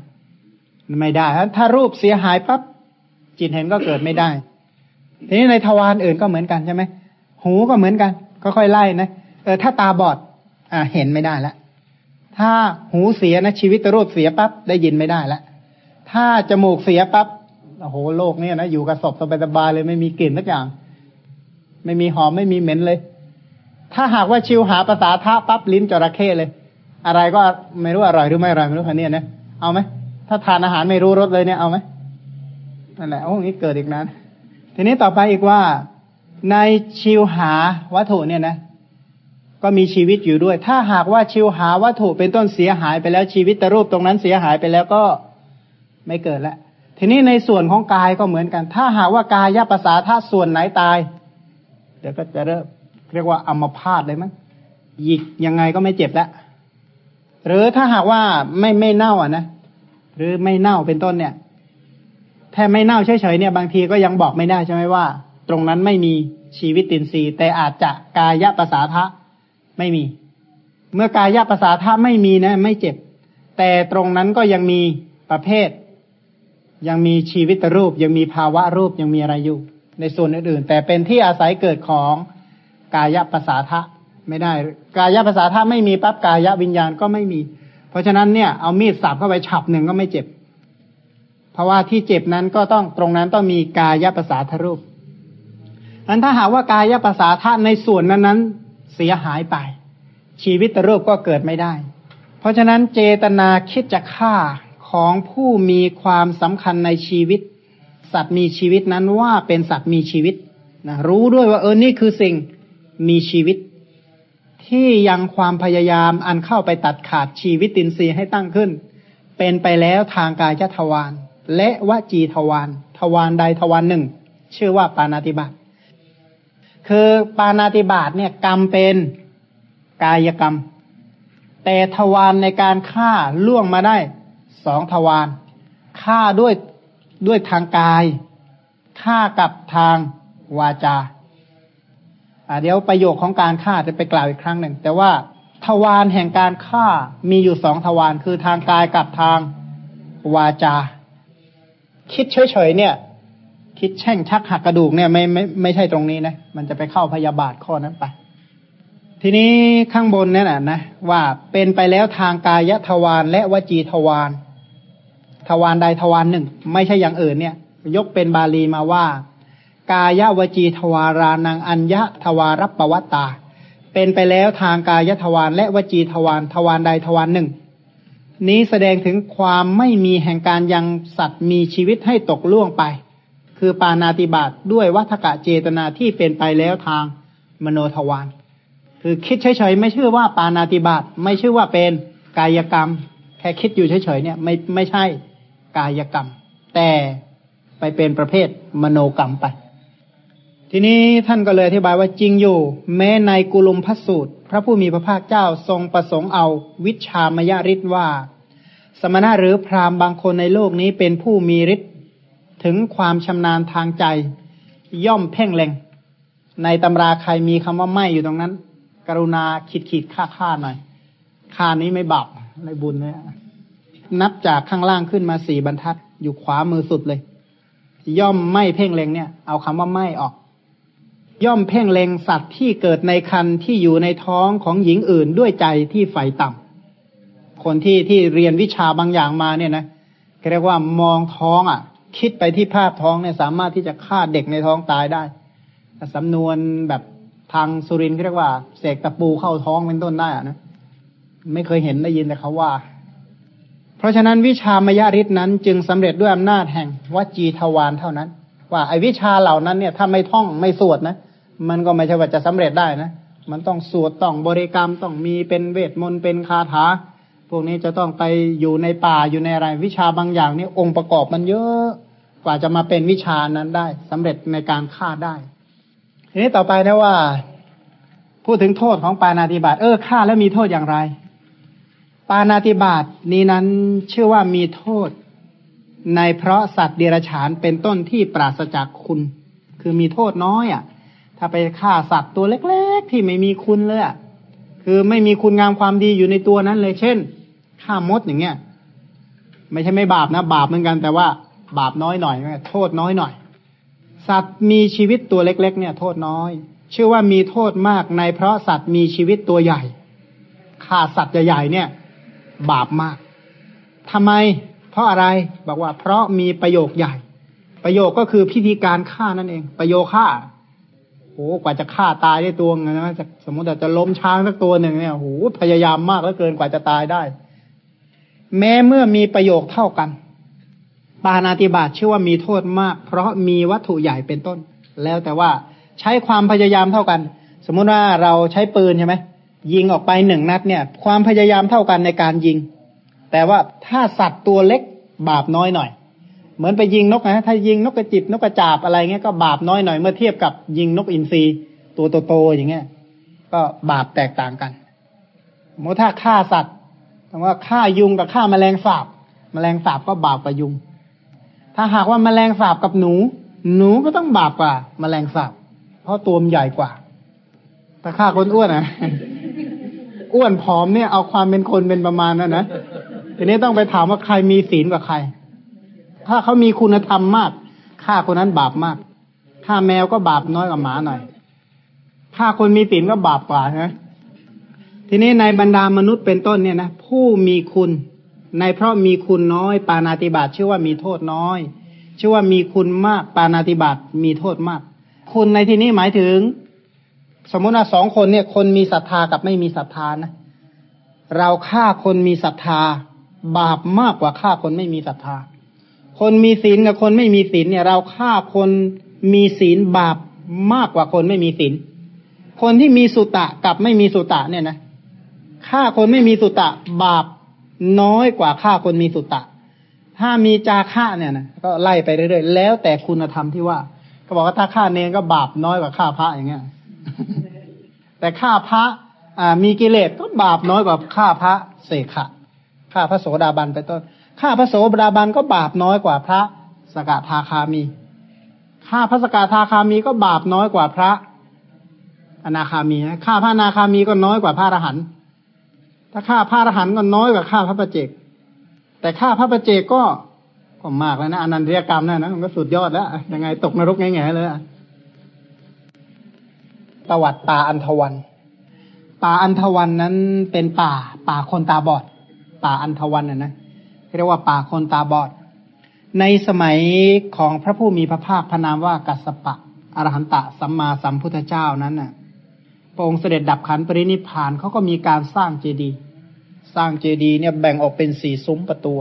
ไม่ได้ ถ้ารูปเสียหายปั๊บจิตเห็นก็เกิดไม่ได้ ทีนี้ในทวารอื่นก็เหมือนกันใช่ไหมหูก็เหมือนกัน ก็ค่อยไล่นะเออถ้าตาบอด อ่าเห็นไม่ได้ล้วถ้าหูเสียนะชีวิตรูปเสียปั๊บได้ยินไม่ได้ล้วถ้าจมูกเสียปั๊บ โอ้โหโลกนี้นะอยู่กับศพสบายๆเลยไม่มีกลิ่นสักอย่าง ไม่มีหอมไม่มีเหม็นเลย ถ้าหากว่าชิวหาภาษาท่าปั๊บลิ้นจระเข้เลย อะไรก็ไม่รู้อร่อยหรือไม่อร่อยไม่รู้คันนี้นะเอาไหมถ้าทานอาหารไม่รู้รสเลยเนี่ยเอาไหมนั่นแหละโอ้นี้เกิดอีกนั้น ทีนี้ต่อไปอีกว่าในชิวหาวัตถุเนี่ยนะ ก็มีชีวิตอยู่ด้วย ถ้าหากว่าชิวหาวัตถุเป็นต้นเสียหายไปแล้วชีวิตตรูปตรงนั้นเสียหายไปแล้วก็ไม่เกิดแล้ว ทีนี้ในส่วนของกายก็เหมือนกัน ถ้าหากว่ากายภาษาธาตุส่วนไหนตาย เดี๋ยวก็จะเริ่มเรียกว่าอัมพาตเลยมั้งหยิกยังไงก็ไม่เจ็บแล้วหรือถ้าหากว่าไม่ไม่เน่าอะนะหรือไม่เน่าเป็นต้นเนี่ยแค่ไม่เน่าเฉยๆเนี่ย บางทีก็ยังบอกไม่ได้ใช่ไหมว่า ตรงนั้นไม่มีชีวิตตินทรีย์แต่อาจจะกายภาษาทะไม่มี เมื่อกายภาษาถ้าไม่มีนะ ไม่เจ็บ แต่ตรงนั้นก็ยังมีประเภท ยังมีชีวิตรูป ยังมีภาวะรูปยังมีอะไรอยู่ ในส่วนอื่น ๆ แต่เป็นที่อาศัยเกิดของกายภาษาทะไม่ได้ กายภาษาทะไม่มีปั๊บกายวิญญาณก็ไม่มี เพราะฉะนั้นเนี่ยเอามีดสับเข้าไปฉับหนึ่งก็ไม่เจ็บ เพราะว่าที่เจ็บนั้นก็ต้องตรงนั้นต้องมีกายภาษาทรูปนั้นถ้าหากว่ากายภาษาธาในส่วนนั้นนั้นเสียหายไป ชีวิตรูปก็เกิดไม่ได้ เพราะฉะนั้นเจตนาคิดจะฆ่า ของผู้มีความสำคัญในชีวิต สัตว์มีชีวิตนั้นว่าเป็นสัตว์มีชีวิตนะรู้ด้วยว่าเออนี่คือสิ่งมีชีวิต ที่ยังความพยายามอันเข้าไปตัดขาดชีวิตตินทรีย์ให้ตั้งขึ้น เป็นไปแล้วทางกายทวารและวจีทวารทวารใดทวารหนึ่ง ชื่อว่าปานาติบาตคือปานาติบาตเนี่ยกรรมเป็นกายกรรม แต่ทวารในการฆ่าล่วงมาได้ สองทวารฆ่าด้วยด้วยทางกายฆ่ากับทางวาจาเดี๋ยวประโยคของการฆ่าจะไปกล่าวอีกครั้งหนึ่ง แต่ว่าทวารแห่งการฆ่ามีอยู่สองทวารคือทางกายกับทางวาจา คิดเฉยๆเนี่ย คิดแช่งชักหักกระดูกเนี่ยไม่ไม่ไม่ใช่ตรงนี้นะ มันจะไปเข้าพยาบาทข้อนั้นไป ทีนี้ข้างบนนี่แหละนะว่าเป็นไปแล้วทางกายทวารและวจีทวาร ทวารใดทวารหนึ่ง ไม่ใช่อย่างอื่นเนี่ย ยกเป็นบาลีมาว่า กายวจีทวารานังอัญญทวารปวัตตา เป็นไปแล้วทางกายทวารและวจีทวารทวารใดทวารหนึ่ง นี้แสดงถึงความไม่มีแห่งการยังสัตว์มีชีวิตให้ตกล่วงไป คือปานาติบาตด้วยวัฏกะเจตนาที่เป็นไปแล้วทางมโนทวารคือคิดเฉยๆไม่ชื่อว่าปานาติบาตไม่ชื่อว่าเป็นกายกรรม แค่คิดอยู่เฉยๆเนี่ยไม่ไม่ใช่ กายกรรม แต่ไปเป็นประเภทมโนกรรมไป ทีนี้ท่านก็เลยอธิบายว่าจริงอยู่ แม้ในกุลุมพสูตร พระผู้มีพระภาคเจ้าทรงประสงค์เอาวิชามยฤทธิ์ว่า สมณะหรือพราหมณ์บางคนในโลกนี้เป็นผู้มีฤทธิ์ถึงความชำนาญทางใจ ย่อมเพ่งเล็ง ในตำราใครมีคำว่าไม่อยู่ตรงนั้น กรุณาขีดขีดค่าค่าหน่อยค่านี้ไม่บาปในบุญเนี่ย นับจากข้างล่างขึ้นมาสี่บรรทัด อยู่ขวามือสุดเลย ย่อมไม่เพ่งเล็งเนี่ย เอาคำว่าไม่ออก ย่อมเพ่งเล็งสัตว์ที่เกิดในคันที่อยู่ในท้องของหญิงอื่นด้วยใจที่ใฝ่ต่ำคนที่ที่เรียนวิชาบางอย่างมาเนี่ยนะเรียกว่ามองท้องอะ คิดไปที่ภาพท้องเนี่ยสามารถที่จะฆ่าเด็กในท้องตายได้สำนวนแบบทางสุรินทร์เรียกว่าเสกตะปูเข้าท้องเป็นต้นได้อะนะไม่เคยเห็นได้ยินแต่เขาว่า เพราะฉะนั้นวิชามยาริษนั้นจึงสำเร็จด้วยอำนาจแห่งวจีทวารเท่านั้น ว่าไอวิชาเหล่านั้นเนี่ยถ้าไม่ท่องไม่สวดนะ มันก็ไม่ใช่ว่าจะสำเร็จได้นะ มันต้องสวดต้องบริกรรมต้องมีเป็นเวทมนต์เป็นคาถา พวกนี้จะต้องไปอยู่ในป่าอยู่ในอะไรวิชาบางอย่างนี่องค์ประกอบมันเยอะกว่าจะมาเป็นวิชานั้นได้สำเร็จในการฆ่าได้ ทีนี้ต่อไปนะว่า พูดถึงโทษของปานาติบาตเออฆ่าแล้วมีโทษอย่างไร ปานาติบาตนี้นั้นชื่อว่ามีโทษ ในเพราะสัตว์เดรัจฉานเป็นต้นที่ปราศจากคุณ คือมีโทษน้อยอะ่ะ ถ้าไปฆ่าสัตว์ตัวเล็ก ๆ ที่ไม่มีคุณเลยอะคือไม่มีคุณงามความดีอยู่ในตัวนั้นเลย เช่นฆ่ามดอย่างเงี้ย ไม่ใช่ไม่บาปนะ บาปเหมือนกัน แต่ว่าบาปน้อยหน่อยโทษน้อยหน่อย สัตว์มีชีวิตตัวเล็ก ๆ เนี่ย โทษน้อย ชื่อว่ามีโทษมากในเพราะสัตว์มีชีวิตตัวใหญ่ฆ่าสัตว์ใหญ่ๆเนี่ย บาปมากทำไม เพราะอะไรบอกว่า เพราะมีประโยคใหญ่ ประโยคก็คือพิธีการฆ่านั่นเอง ประโยคฆ่าโอ้กว่าจะฆ่าตายได้ตัวนึงนะสมมติจะล้มช้างสักตัวหนึ่งเนี่ยโอ้พยายามมากเหลือเกินกว่าจะตายได้ แม้เมื่อมีประโยคเท่ากันปานาติบาตชื่อว่ามีโทษมาก เพราะมีวัตถุใหญ่เป็นต้น แล้วแต่ว่าใช้ความพยายามเท่ากัน สมมุติว่าเราใช้ปืนใช่ไหม ยิงออกไปหนึ่งนัดเนี่ย ความพยายามเท่ากันในการยิง แต่ว่าถ้าสัตว์ตัวเล็กบาปน้อยหน่อย เหมือนไปยิงนกนะถ้ายิงนกกระจิบนกกระจาบอะไรเงี้ยก็บาปน้อยหน่อยเมื่อเทียบกับยิงนกอินทรีตัวโตๆอย่างเงี้ย ก็บาปแตกต่างกันสมมติถ้าฆ่าสัตว์แต่ว่าฆ่ายุงกับฆ่าแมลงสาบแมลงสาบก็บาปกว่ายุง ถ้าหากว่าแมลงสาบกับหนู หนูก็ต้องบาปกว่าแมลงสาบเพราะตัวมันใหญ่กว่า ถ้าฆ่าคนอ้วนนะ อ้วนผอมเนี่ยเอาความเป็นคนเป็นประมาณนั้นนะทีนี้ต้องไปถามว่าใครมีศีลกว่าใคร ถ้าเขามีคุณธรรมมากฆ่าคนนั้นบาปมากฆ่าแมวก็บาปน้อยกว่าหมาหน่อยฆ่าคนมีศีลก็บาปกว่านะทีนี้ในบรรดามนุษย์เป็นต้นเนี่ยนะผู้มีคุณในเพราะมีคุณน้อย ปานาติบาตชื่อว่ามีโทษน้อย ชื่อว่ามีคุณมาก ปานาติบาตมีโทษมาก คุณในที่นี้หมายถึง สมมติว่าสองคนเนี่ย คนมีศรัทธากับไม่มีศรัทธานะ เราฆ่าคนมีศรัทธา บาปมากกว่าฆ่าคนไม่มีศรัทธา คนมีศีลกับคนไม่มีศีลเนี่ย เราฆ่าคนมีศีลบาปมากกว่าคนไม่มีศีล คนที่มีสุตะกับไม่มีสุตะเนี่ยนะฆ่าคนไม่มีสุตะบาปน้อยกว่าฆ่าคนมีสุตะ ถ้ามีจาฆ่าเนี่ยนะก็ไล่ไปเรื่อยๆแล้วแต่คุณธรรมที่ว่าเขาบอกว่าถ้าฆ่าเนรก็บาปน้อยกว่าฆ่าพระอย่างเงี้ย แต่ฆ่าพระมีกิเลสก็บาปน้อยกว่าฆ่าพระเสกขะฆ่าพระโสดาบันไปต้นฆ่าพระโสดาบันก็บาปน้อยกว่าพระสกทาคามีฆ่าพระสกทาคามีก็บาปน้อยกว่าพระ อนาคามีฆ่าพระอนาคามีก็น้อยกว่าพระอรหันต์ถ้าฆ่าพระอรหันต์ก็น้อยกว่าฆ่าพระประเจก แต่ฆ่าพระประเจกก็ก็มากแล้วนะอนันตริยกรรมนั่นนะมันก็สุดยอดแล้วยังไงตกนรกง่ายๆเลย ประวัติป่าอันทวัน ป่าอันทวันนั้นเป็นป่า ป่าคนตาบอด ป่าอันทวันน่ะนะเรียกว่าป่าคนตาบอด ในสมัยของพระผู้มีพระภาคพระนามว่ากัสปะอรหันตะสัมมาสัมพุทธเจ้านั้นน่ะพระองค์เสด็จดับขันปรินิพานเขาก็มีการสร้างเจดีย์สร้างเจดีย์เนี่ยแบ่งออกเป็นสี่ซุ้มประตู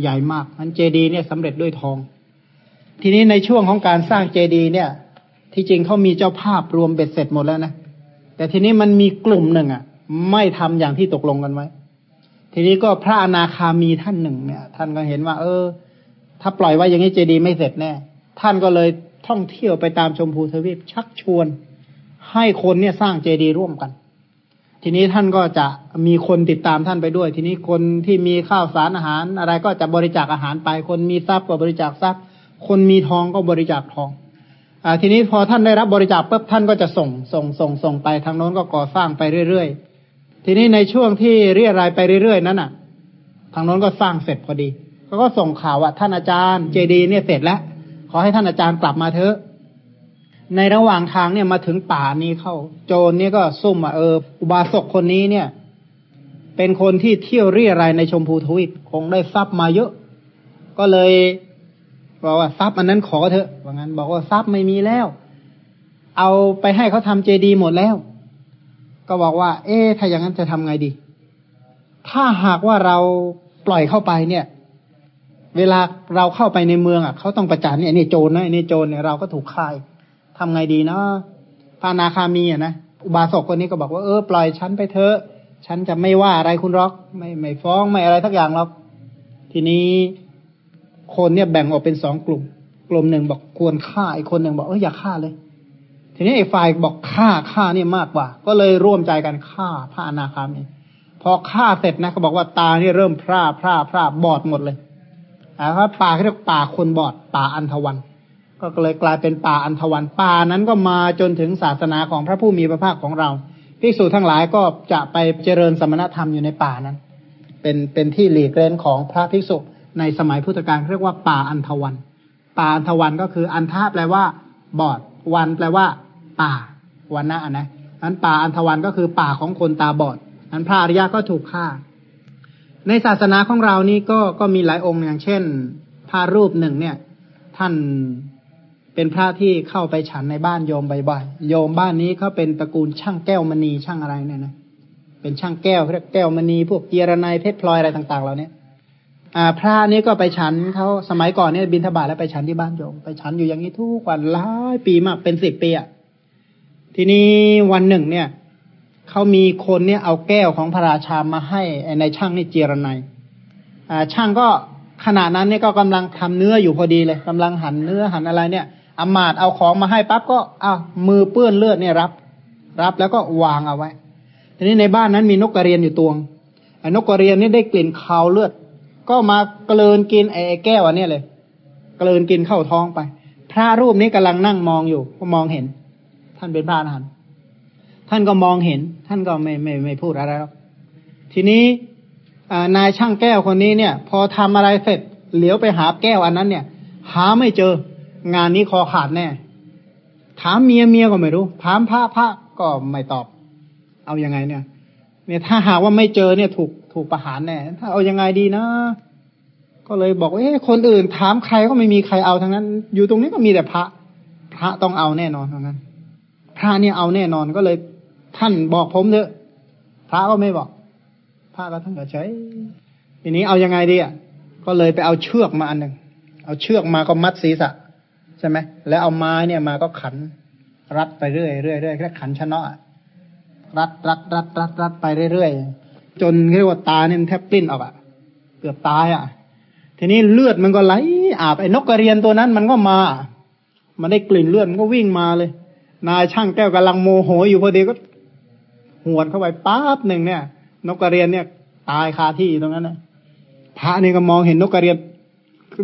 ใหญ่มากอันเจดีย์เนี่ยสำเร็จด้วยทอง ทีนี้ในช่วงของการสร้างเจดีย์เนี่ย ที่จริงเขามีเจ้าภาพรวมเบ็ดเสร็จหมดแล้วนะแต่ทีนี้มันมีกลุ่มหนึ่งอะ ไม่ทำอย่างที่ตกลงกันไว้ ทีนี้ก็พระอนาคามีท่านหนึ่งเนี่ย ท่านก็เห็นว่า เออ ถ้าปล่อยไว้อย่างนี้เจดีย์ไม่เสร็จแน่ ท่านก็เลยท่องเที่ยวไปตามชมพูทวีปชักชวน ให้คนเนี่ยสร้างเจดีย์ร่วมกัน ทีนี้ท่านก็จะมีคนติดตามท่านไปด้วย ทีนี้คนที่มีข้าวสารอาหารอะไรก็จะบริจาคอาหารไป คนมีทรัพย์ก็บริจาคทรัพย์ คนมีทองก็บริจาคทอง อ่าทีนี้พอท่านได้รับบริจาคปุ๊บท่านก็จะส่งส่งส่งส่งไปทางโน้นก็ก่อสร้างไปเรื่อยๆ ทีนี้ในช่วงที่เรียรายไปเรื่อยๆ นั้นอะ ทางโน้นก็สร้างเสร็จพอดีเขาก็ส่งข่าวว่าท่านอาจารย์เจดีเนี่ยเสร็จแล้ว ขอให้ท่านอาจารย์กลับมาเถอะ ในระหว่างทางเนี่ยมาถึงป่านี้เข้า โจรเนี่ยก็ซุ่มอะเอออุบาสกคนนี้เนี่ย เป็นคนที่เที่ยวเรียรายในชมพูทวีปคงได้ทรัพย์มาเยอะ ก็เลย บอกว่าทรัพย์อันนั้นขอเถอะว่างั้น บอกว่าทรัพย์ไม่มีแล้ว เอาไปให้เขาทำเจดีหมดแล้ว ก็บอกว่า เอ๊ะถ้าอย่างนั้นจะทำไงดี ถ้าหากว่าเราปล่อยเข้าไปเนี่ย เวลาเราเข้าไปในเมืองอะเขาต้องประจานเนี่ยนี่โจรนะนี่โจรเนี่ยเราก็ถูกฆ่าทำไงดีเนาะพานาคามีอะนะอุบาสกคนนี้ก็บอกว่าเออปล่อยฉันไปเถอะฉันจะไม่ว่าอะไรคุณหรอก ไม่ไม่ฟ้องไม่อะไรทักอย่างหรอก ทีนี้ คนเนี่ยแบ่งออกเป็นสองกลุ่ม กลุ่มหนึ่งบอกควรฆ่าอีกคนหนึ่งบอกเอออย่าฆ่าเลย ทีนี้ไอ้ฝ่ายบอกฆ่าฆ่าเนี่ยมากกว่า ก็เลยร่วมใจกันฆ่าพระอนาคามีพอฆ่าเสร็จนะเขาบอกว่าตาเนี่ยเริ่มพร่าพร่าพร่าบอดหมดเลยอ่าเพราะป่าเขาเรียกป่าคนบอดป่าอันทวันก็เลยกลายเป็นป่าอันทวันป่านั้นก็มาจนถึงศาสนาของพระผู้มีพระภาคของเราภิกษุทั้งหลายก็จะไปเจริญสมณธรรมอยู่ในป่านั้น เป็นเป็นที่หลีกเล่นของพระภิกษุ ในสมัยพุทธกาลเรียกว่าป่าอันทวัน ป่าอันทวันก็คืออันทาแปลว่าบอด วันแปลว่า ป่าวันนะนะนั้นป่าอันทวันก็คือป่าของคนตาบอดนั้นพระอริยะก็ถูกฆ่า ในศาสนาของเรานี่ก็ก็มีหลายองค์อย่างเช่น พระรูปหนึ่งเนี่ย ท่านเป็นพระที่เข้าไปฉันในบ้านโยมบ่อยๆ โยมบ้านนี้เขาเป็นตระกูลช่างแก้วมณีช่างอะไรเนี่ยนะ เป็นช่างแก้วเรียกแก้วมณีพวกเกียรนายเพชรพลอยอะไรต่าง ๆ เหล่านี้ อ่าพระนี้ก็ไปฉันเขาสมัยก่อนเนี่ยบินทบาทแล้วไปฉันที่บ้านโยมไปฉันอยู่อย่างนี้ทุกวันหลายปีมากเป็นสิบปีอะทีนี้วันหนึ่งเนี่ยเขามีคนเนี่ยเอาแก้วของพระราชามาให้ในช่างนี่เจรนายอ่าช่างก็ขณะนั้นเนี่ยก็กำลังทำเนื้ออยู่พอดีเลยกำลังหั่นเนื้อหั่นอะไรเนี่ยอามาตเอาของมาให้ปั๊บก็อ้าวมือเปื้อนเลือดเนี่ยรับ รับแล้วก็วางเอาไว้ ทีนี้ในบ้านนั้นมีนกกระเรียนอยู่ตวงนกกระเรียนนี่ได้กลิ่นคาวเลือด ก็มาเกลืนกินไอ้แก้วอันนี้เลย เกลืนกินเข้าท้องไป พระรูปนี้กำลังนั่งมองอยู่ก็มองเห็น ท่านเป็นพระอรหันต์ท่านก็มองเห็น ท่านก็ไม่ไม่ไม่พูดอะไรหรอกทีนี้นายช่างแก้วคนนี้เนี่ย พอทำอะไรเสร็จเหลียวไปหาแก้วอันนั้นเนี่ย หาไม่เจองานนี้คอขาดแน่ ถามเมียเมียก็ไม่รู้ ถามพระพระก็ไม่ตอบ เอาอยัางไงเนี่ย เนี่ยถ้าหากว่าไม่เจอเนี่ยถูก ถูกประหารแน่ ถ้าเอายังไงดีนะ ก็เลยบอกเอ้คนอื่นถามใครก็ไม่มีใครเอาทั้งนั้น อยู่ตรงนี้ก็มีแต่พระ พระต้องเอาแน่นอนทั้งนั้น พระเนี่ยเอาแน่นอนก็เลย ท่านบอกผมเถอะ พระก็ไม่บอก พระก็ท่านก็ใช้ทีนี้เอายังไงดีอะก็เลยไปเอาเชือกมาอันหนึ่งเอาเชือกมาก็มัดศีรษะใช่ไหมแล้วเอาไม้เนี่ยมาก็ขัน รัดไปเรื่อยเรื่อยเรื่อยแค่ขันชนะรัดรัดรัดรัดรัดไปเรื่อยๆ จนเรียกว่าตาเนี่ยแทบปลิ้นออกอะเกือบตายอะทีนี้เลือดมันก็ไหลอาบไอ้นกกระเรียนตัวนั้นมันก็มา มันได้กลิ่นเลือดมันก็วิ่งมาเลย นายช่างแก้วกำลังโมโหอยู่พอดีก็หวดเข้าไปป๊าบหนึ่งเนี่ย นกกระเรียนเนี่ย ตายคาที่ตรงนั้นนะพระนี่ก็มองเห็นนกกระเรียน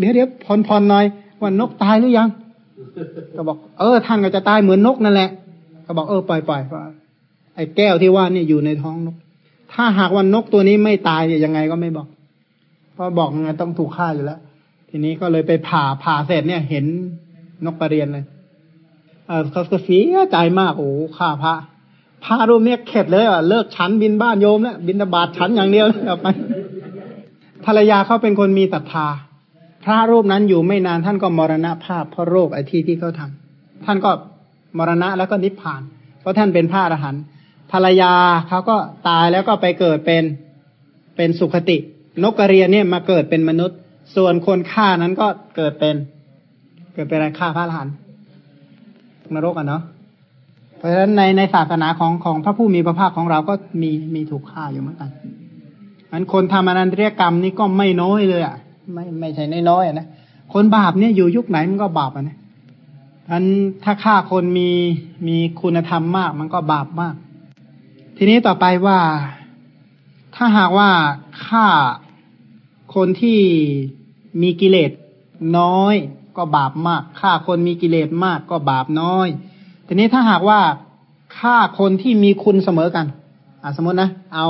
เดี๋ยวเดี๋ยวพรพรหน่อยว่านกตายหรือยัง ก็บอก เออท่านก็จะตายเหมือนนกนั่นแหละ ก็บอกเออปล่อยปล่อยไอ้แก้วที่ว่านี่อยู่ในท้องนก ถ้าหากว่านกตัวนี้ไม่ตายยังไงก็ไม่บอก เพราะบอกยังไงต้องถูกฆ่าอยู่แล้ว ทีนี้ก็เลยไปผ่าผ่าเสร็จเนี่ย เห็นนกกระเรียนเลยเออเขาก็เสียใจมากโอ้ฆ่าพระพระรูปเนี้ยเข็ดเลยอะเลิกฉันบินบ้านโยมแล้วบินบาตฉันอย่างเดียวเอาไปภรรยาเขาเป็นคนมีศรัทธา พระรูปนั้นอยู่ไม่นานท่านก็มรณภาพเพราะโรคไอที่ที่เขาทาท่านก็มรณะแล้วก็นิพพานก็ราะท่านเป็นพระอรหันต์ ภรรยาเขาก็ตายแล้วก็ไปเกิดเป็นเป็นสุขติ นกกระเรียนเนี่ยมาเกิดเป็นมนุษย์ ส่วนคนฆ่านั้นก็เกิดเป็น เกิดเป็นอะไรฆ่าพระอรหันต์นรกอะเนาะเพราะฉะนั้นในในศาสนาของของพระผู้มีพระภาคของเราก็มีมีถูกฆ่าอยู่เหมือนกันอันคนทำอนันตริยกรรมนี่ก็ไม่น้อยเลยอะ ไม่ไม่ใช่น้อยๆนะคนบาปเนี่ยอยู่ยุคไหนมันก็บาปอะนะอันถ้าฆ่าคนมีมีคุณธรรมมาก มันก็บาปมาก ทีนี้ต่อไปว่า ถ้าหากว่าฆ่าคนที่มีกิเลสน้อยก็บาปมากฆ่าคนมีกิเลสมากก็บาปน้อย ทีนี้ถ้าหากว่าฆ่าคนที่มีคุณเสมอกันอ่าสมมตินะ เอา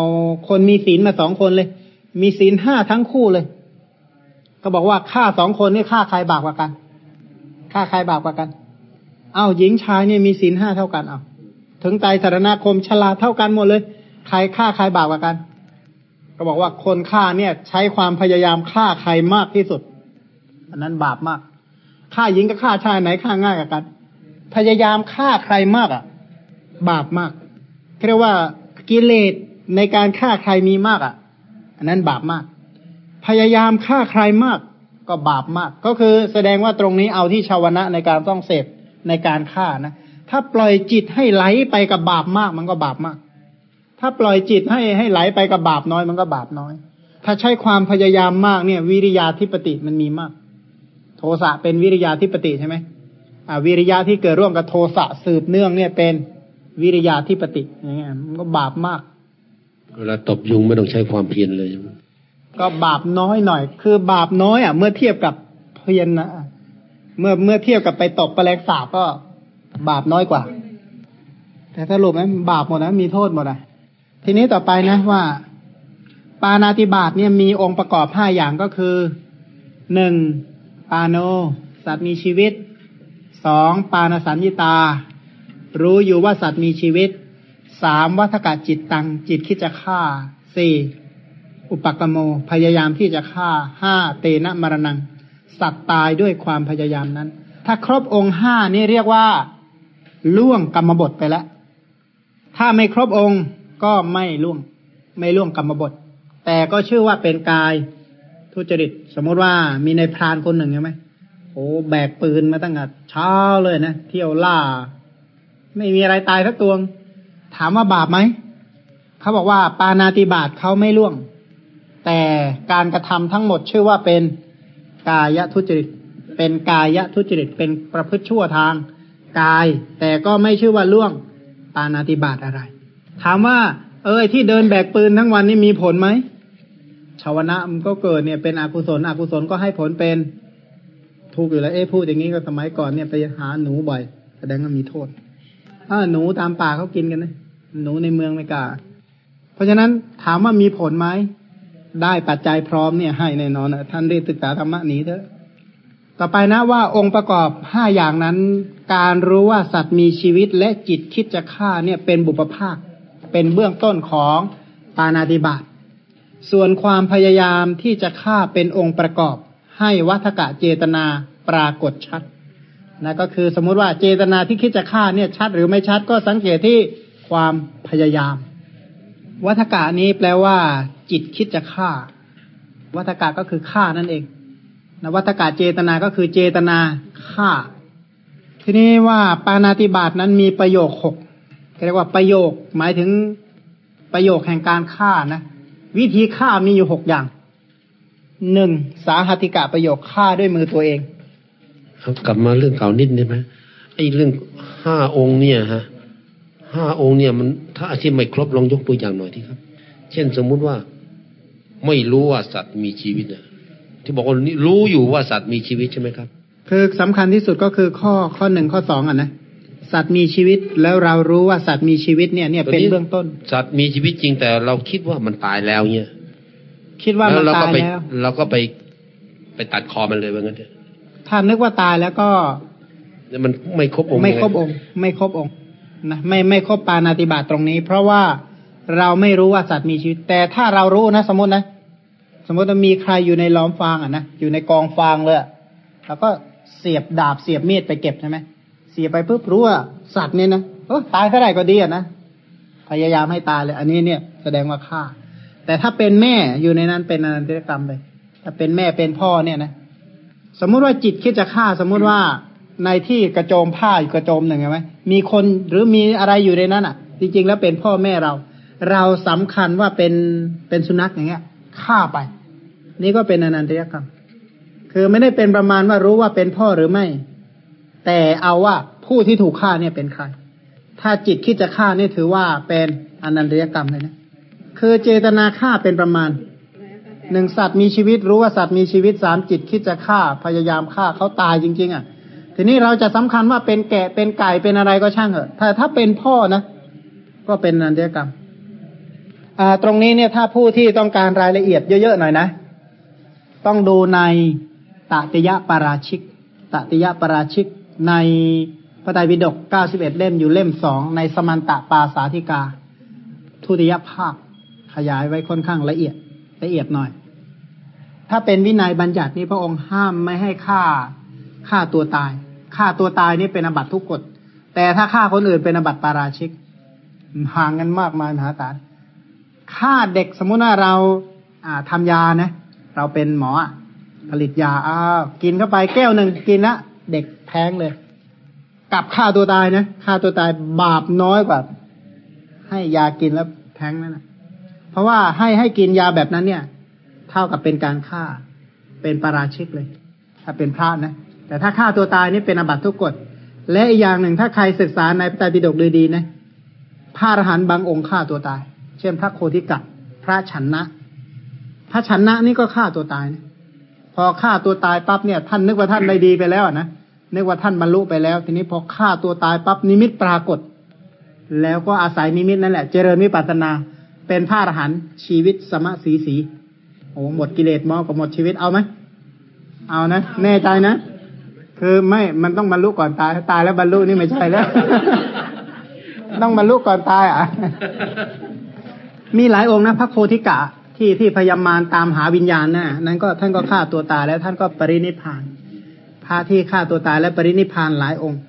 คนมีศีลมาสองคนเลย มีศีลห้าทั้งคู่เลย ก็บอกว่าฆ่าสองคนนี่ฆ่าใครบาปกว่ากันฆ่าใครบาปกว่ากัน เอาหญิงชายเนี่ยมีศีลห้าเท่ากันเอา ถึงใจสารณคมฉลาดเท่ากันหมดเลย ใครฆ่าใครบาปกว่ากัน ก็บอกว่าคนฆ่าเนี่ย ใช้ความพยายามฆ่าใครมากที่สุด อันนั้นบาปมากฆ่าหญิงกับฆ่าชายไหนฆ่าง่ายกว่ากัน พยายามฆ่าใครมากอะ บาปมากเรียกว่ากิเลสในการฆ่าใครมีมากอะ อันนั้นบาปมาก พยายามฆ่าใครมากก็บาปมาก ก็คือแสดงว่าตรงนี้เอาที่ชาวนะในการต้องเสพในการฆ่านะ ถ้าปล่อยจิตให้ไหลไปกับบาปมากมันก็บาปมาก ถ้าปล่อยจิตให้ให้ไหลไปกับบาปน้อยมันก็บาปน้อย ถ้าใช้ความพยายามมากเนี่ย วิริยาธิปติมันมีมาก โทสะเป็นวิริยาธิปติใช่ไหมอ่าวิริยะที่เกิดร่วมกับโทสะสืบเนื่องเนี่ยเป็นวิริยาธิปติอย่างเงี้ยมันก็บาปมากเวลาตบยุงไม่ต้องใช้ความเพียรเลย ก็บาปน้อยหน่อย คือบาปน้อยอะ เมื่อเทียบกับเพียรนะเมื่อเมื่อเทียบกับไปตบแปลงสาบก็ บาปน้อยกว่า แต่สรุปนะบาปหมดนะมีโทษหมดอะ ทีนี้ต่อไปนะว่า ปานาติบาตเนี่ยมีองค์ประกอบห้าอย่างก็คือหนึ่งปาโน สัตว์มีชีวิตสองปานสัญญิตา รู้อยู่ว่าสัตว์มีชีวิตสามวัฏกาจิตตังจิตคิดจะฆ่าสี่อุปกรรมโมพยายามที่จะฆ่าห้าเตนะมรณัง สัตว์ตายด้วยความพยายามนั้น ถ้าครบองค์ห้านี่เรียกว่า ล่วงกรรมบทไปแล้วถ้าไม่ครบองค์ก็ไม่ล่วง ไม่ล่วงกรรมบท แต่ก็ชื่อว่าเป็นกายทุจริต สมมติว่ามีในพรานคนหนึ่งใช่ไหมโอ้แบกปืนมาตั้งแต่เช้าเลยนะเที่ยวล่า ไม่มีอะไรตายสักตัวถามว่าบาปไหมเขาบอกว่าปานาติบาตเขาไม่ล่วง แต่การกระทำทั้งหมดชื่อว่าเป็นกายทุจริต เป็นกายทุจริตเป็นประพฤติชั่วทาง กาย แต่ก็ไม่ชื่อว่าล่วงปานาติบาตอะไร ถามว่า เอ้ยที่เดินแบกปืนทั้งวันนี่มีผลไหมชาวนะมันก็เกิดเนี่ยเป็นอกุศลอกุศลก็ให้ผลเป็นถูกอยู่แล้ว เอ้พูดอย่างนี้ก็สมัยก่อนเนี่ยไปหาหนูบ่อยแสดงว่ามีโทษถ้าหนูตามป่าเขากินกันนะหนูในเมืองไม่กล้าเพราะฉะนั้นถามว่ามีผลไหมได้ปัจจัยพร้อมเนี่ยให้แน่นอนนะท่านได้ศึกษาธรรมะนี้เถอะ ต่อไปนะว่าองค์ประกอบห้าอย่างนั้น การรู้ว่าสัตว์มีชีวิตและจิตคิดจะฆ่าเนี่ยเป็นบุปภาค เป็นเบื้องต้นของปานาติบาตส่วนความพยายามที่จะฆ่าเป็นองค์ประกอบ ให้วัฏกะเจตนาปรากฏชัดนะก็คือสมมุติว่าเจตนาที่คิดจะฆ่าเนี่ยชัดหรือไม่ชัดก็สังเกตที่ความพยายาม วัฏกะนี้แปลว่า จิตคิดจะฆ่า วัฏกะก็คือฆ่านั่นเอง นวัฏกะเจตนาก็คือเจตนาฆ่า ทีนี้ว่าปานาติบาตนั้นมีประโยคหกเรียกว่าประโยคหมายถึงประโยคแห่งการฆ่านะวิธีฆ่ามีอยู่หกอย่างหนึ่งสาหัติกะประโยคฆ่าด้วยมือตัวเองกลับมาเรื่องเก่านิดได้ไหมไอ้เรื่องห้าองค์เนี่ยฮะห้าองค์เนี่ยมันถ้าอธิบายครบลองยกตัวอย่างหน่อยที่ครับ เช่นสมมุติว่า ไม่รู้ว่าสัตว์มีชีวิตเนี่ย ที่บอกว่ารู้อยู่ว่าสัตว์มีชีวิตใช่ไหมครับ คือสำคัญที่สุดก็คือข้อข้อหนึ่งข้อสองอะนะสัตว์มีชีวิตแล้วเรารู้ว่าสัตว์มีชีวิตเนี่ยเนี่ยเป็นเบื้องต้น สัตว์มีชีวิตจริงแต่เราคิดว่ามันตายแล้วเนี่ยคิดว่ามันตายแล้วเราก็ไปไปตัดคอมันเลยว่างั้นเถอะถ้านึกว่าตายแล้วก็มันไม่ครบองค์ไม่ครบองค์ ไม่ครบองค์นะไม่ไม่ครบปานาติบาตตรงนี้ เพราะว่าเราไม่รู้ว่าสัตว์มีชีวิต แต่ถ้าเรารู้นะ สมมตินะ สมมติว่ามีใครอยู่ในล้อมฟางอะนะอยู่ในกองฟางเลยแล้วก็เสียบดาบเสียบมีดไปเก็บใช่ไหมเสียบไปปุ๊บรู้ว่าสัตว์เนี่ยนะเออตายเท่าไหร่ก็ดีอะนะพยายามให้ตายเลย อันนี้เนี่ยแสดงว่าฆ่า แต่ถ้าเป็นแม่อยู่ในนั้นเป็นอนันติกรรมไปถ้าเป็นแม่เป็นพ่อเนี่ยนะสมมุติว่าจิตคิดจะฆ่า สมมุติว่าในที่กระโจมผ้าอยู่กระโจมหนึ่งใช่ไหมมีคนหรือมีอะไรอยู่ในนั้นอะ จริง ๆ แล้วเป็นพ่อแม่เรา เราสำคัญว่าเป็นเป็นสุนัขอย่างเงี้ยฆ่าไป นี่ก็เป็นอนันตริยกรรม คือไม่ได้เป็นประมาณว่ารู้ว่าเป็นพ่อหรือไม่ แต่เอาว่าผู้ที่ถูกฆ่าเนี่ยเป็นใคร ถ้าจิตคิดจะฆ่านี่ถือว่าเป็นอนันตริยกรรมเลยนะ คือเจตนาฆ่าเป็นประมาณหนึ่งสัตว์มีชีวิตรู้ว่าสัตว์มีชีวิตสามจิตคิดจะฆ่าพยายามฆ่าเขาตายจริง ๆ อะ ทีนี้เราจะสำคัญว่าเป็นแกะเป็นไก่เป็นอะไรก็ช่างเถอะถ้าถ้าเป็นพ่อนะก็เป็นอนันตริยกรรม อ่า ตรงนี้เนี่ยถ้าผู้ที่ต้องการรายละเอียดเยอะๆหน่อยนะ ต้องดูในตติยปาราชิกตติยปาราชิกในพระไตรปิฎก91เล่มอยู่เล่มสองในสมันตะปาสาธิกา ทุติยภาค ขยายไว้ค่อนข้างละเอียดละเอียดหน่อย ถ้าเป็นวินัยบัญญัตินี้พระองค์ห้ามไม่ให้ฆ่าฆ่าตัวตายฆ่าตัวตายนี่เป็นอบัตทุกกฎ แต่ถ้าฆ่าคนอื่นเป็นอบัตปาราชิกห่างกันมากมายมหาศาลฆ่าเด็กสมมุติว่าเราอ่าทำยานะ เราเป็นหมอผลิตยาอ้าวกินเข้าไปแก้วหนึ่งกินละเด็กแท้งเลย กลับฆ่าตัวตายนะฆ่าตัวตายบาปน้อยกว่า ให้ยากินแล้วแท้งนั่นนะเพราะว่าให้ให้กินยาแบบนั้นเนี่ย เท่ากับเป็นการฆ่า เป็นปาราชิกเลย ถ้าเป็นพระนะแต่ถ้าฆ่าตัวตายนี่เป็นอบัตทุกกฎและอีกอย่างหนึ่งถ้าใครศึกษาในพระไตรปิฎกดีๆนะพระอรหันต์บางองค์ฆ่าตัวตาย เช่นพระโคติกะพระฉันนะ พระฉันนะนี่ก็ฆ่าตัวตายนะพอฆ่าตัวตายปั๊บเนี่ย ท่านนึกว่าท่านได้ดีไปแล้วนะนึกว่าท่านบรรลุไปแล้ว ทีนี้พอฆ่าตัวตายปั๊บนิมิตปรากฏ แล้วก็อาศัยนิมิตนั่นแหละ เจริญวิปัสสนา เป็นพระอรหันต์ชีวิตสมะสีสีโอ้หมดกิเลสมอกับหมดชีวิตเอาไหมเอานะแน่ใจนะคือไม่มันต้องบรรลุก่อนตายตายแล้วบรรลุนี่ไม่ใช่แล้ว ต้องบรรลุก่อนตายอะมีหลายองค์นะพระโคติกะ ที่ที่พยามารตามหาวิญญาณนะ่ะนั้นก็ท่านก็ฆ่าตัวตายแล้วท่านก็ปรินิพานพระที่ฆ่าตัวตายและปรินิพานหลายองค์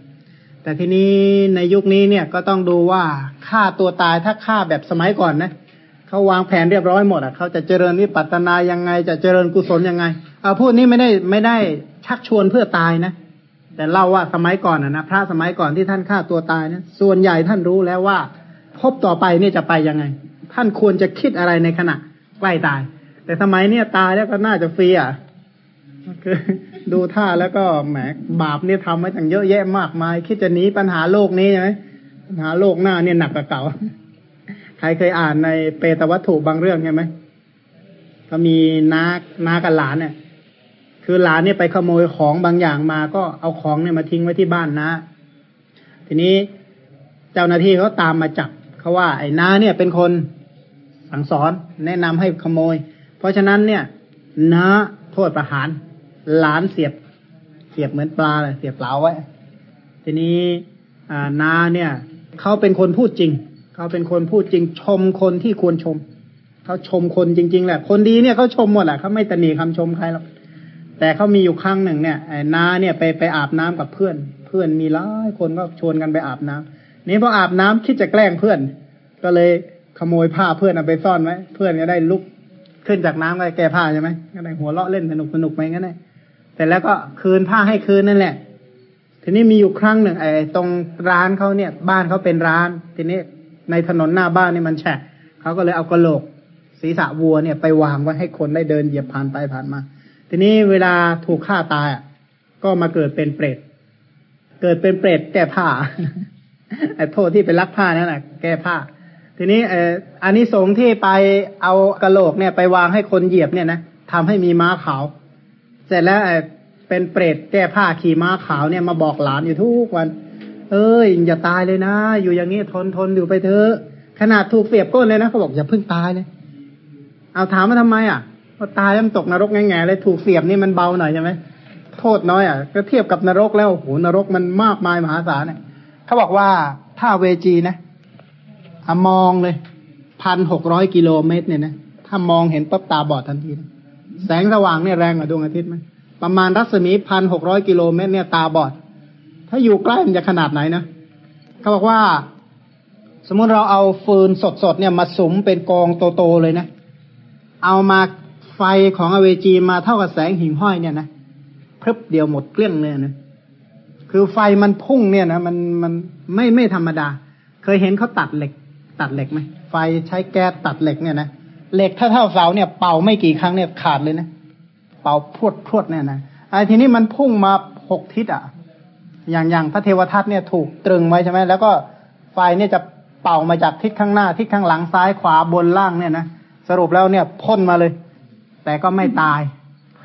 แต่ทีนี้ในยุคนี้เนี่ยก็ต้องดูว่าฆ่าตัวตายถ้าฆ่าแบบสมัยก่อนนะเขาวางแผนเรียบร้อยหมดอะเขาจะเจริญวิปัสสนายังไง จะเจริญกุศลยังไงเอาพูดนี้ไม่ได้ไม่ได้ชักชวนเพื่อตายนะแต่เล่าว่าสมัยก่อนนะพระสมัยก่อนที่ท่านฆ่าตัวตายนะส่วนใหญ่ท่านรู้แล้วว่าพบต่อไปนี่จะไปยังไง ท่านควรจะคิดอะไรในขณะ ใกล้ตาย แต่สมัยเนี้ยตายแล้วก็น่าจะฟรีอะคือดูท่าแล้วก็แหมบาปเนี่ยทำไว้ตั้งเยอะแยะมากมาย คิดจะหนีปัญหาโลกนี้ใช่ไหมปัญหาโลกหน้าเนี่ยหนักกว่าเก่า ใครเคยอ่านในเปตวัตถุบางเรื่องใช่ไหมก็มีน้าน้ากับหลานเนี่ย คือหลานเนี่ยไปขโมยของบางอย่างมาก็เอาของเนี่ยมาทิ้งไว้ที่บ้านนะ ทีนี้เจ้าหน้าที่เขาตามมาจับเขาว่าไอ้น้าเนี่ยเป็นคน สั่งสอนแนะนำให้ขโมย เพราะฉะนั้นเนี่ยน้าโทษประหาร หลานเสียบ เสียบเหมือนปลาเลยเสียบเปล่าไว้ ทีนี้นาเนี่ยเขาเป็นคนพูดจริงเขาเป็นคนพูดจริง ชมคนที่ควรชมเขาชมคนจริง ๆ แหละ คนดีเนี่ยเขาชมหมดแหละเขาไม่ตนีคำชมใครหรอกแต่เขามีอยู่ครั้งหนึ่งเนี่ยนาเนี่ยไปไปอาบน้ำกับเพื่อน เพื่อนมีหลายคนก็ชวนกันไปอาบน้ำนี่พออาบน้ำคิดจะแกล้งเพื่อน ก็เลย ขโมยผ้าเพื่อนเอาไปซ่อนไว้เพื่อนก็ได้ลุกขึ้นจากน้ำก็แก้ผ้าใช่ไหมก็ได้หัวเราะเล่นสนุกสนุกไปงั้นเลยเสร็จแล้วก็คืนผ้าให้คืนนั่นแหละ ทีนี้มีอยู่ครั้งหนึ่งไอ้ตรงร้านเขาเนี่ย บ้านเขาเป็นร้าน ทีนี้ในถนนหน้าบ้านนี่มันแฉะเขาก็เลยเอากระโหลก ศีรษะวัวเนี่ยไปวางไว้ให้คนได้เดินเหยียบผ่านไปผ่านมา ทีนี้เวลาถูกฆ่าตายก็มาเกิดเป็นเปรตเกิดเป็นเปรตแก้ผ้าไอ้โทษที่ไปลักผ้านั่นแหละแก้ผ้า ทีนี้เอออันนี้สงที่ไปเอากระโหลกเนี่ยไปวางให้คนเหยียบเนี่ยนะทำให้มีม้าขาว เสร็จแล้วเป็นเปรตแก้ผ้าขี่ม้าขาวเนี่ยมาบอกหลานอยู่ทุกวัน เอ้ยอย่าตายเลยนะ อยู่อย่างนี้ทนทนอยู่ไปเถอะขนาดถูกเสียบก้นเลยนะเขาบอกอย่าเพิ่งตายเลย เอาถามมาทำไมอะพอตายแล้วมันตกนรกแง่ๆเลยถูกเสียบนี่มันเบาหน่อยใช่ไหมโทษน้อยอะก็เทียบกับนรกแล้วโหนรกมันมากมายมหาศาลเนี่ยเขาบอกว่าถ้าเวจีนะ อมองเลยพันหกร้อยกิโลเมตรเนี่ยนะถ้ามองเห็นปั๊บตาบอดทันทีนะแสงสว่างเนี่ยแรงกว่าดวงอาทิตย์ไหมประมาณรัศมีพันหกร้อยกิโลเมตรเนี่ยตาบอด ถ้าอยู่ใกล้มันจะขนาดไหนนะเขาบอกว่า สมมุติเราเอาฟืนสดๆเนี่ยมาสมเป็นกองโตๆเลยนะ เอามาไฟของอเวจีมาเท่ากับแสงหิ่งห้อยเนี่ยนะพรึบเดียวหมดเกลี้ยงเลยนะคือไฟมันพุ่งเนี่ยนะมันมันไม่ไม่ธรรมดา เคยเห็นเขาตัดเหล็ก ตัดเหล็กไหมไฟใช้แก๊สตัดเหล็กเนี่ยนะเหล็กถ้าเท่าเสาเนี่ยเป่าไม่กี่ครั้งเนี่ยขาดเลยนะเป่าพรวดพรวดเนี่ยนะไอ้ทีนี้มันพุ่งมาหกทิศอะ อย่างอย่างพระเทวทัตเนี่ยถูกตรึงไว้ใช่ไหมแล้วก็ไฟเนี่ยจะเป่ามาจากทิศข้างหน้าทิศข้างหลังซ้ายขวาบนล่างเนี่ยนะสรุปแล้วเนี่ยพ่นมาเลย แต่ก็ไม่ตาย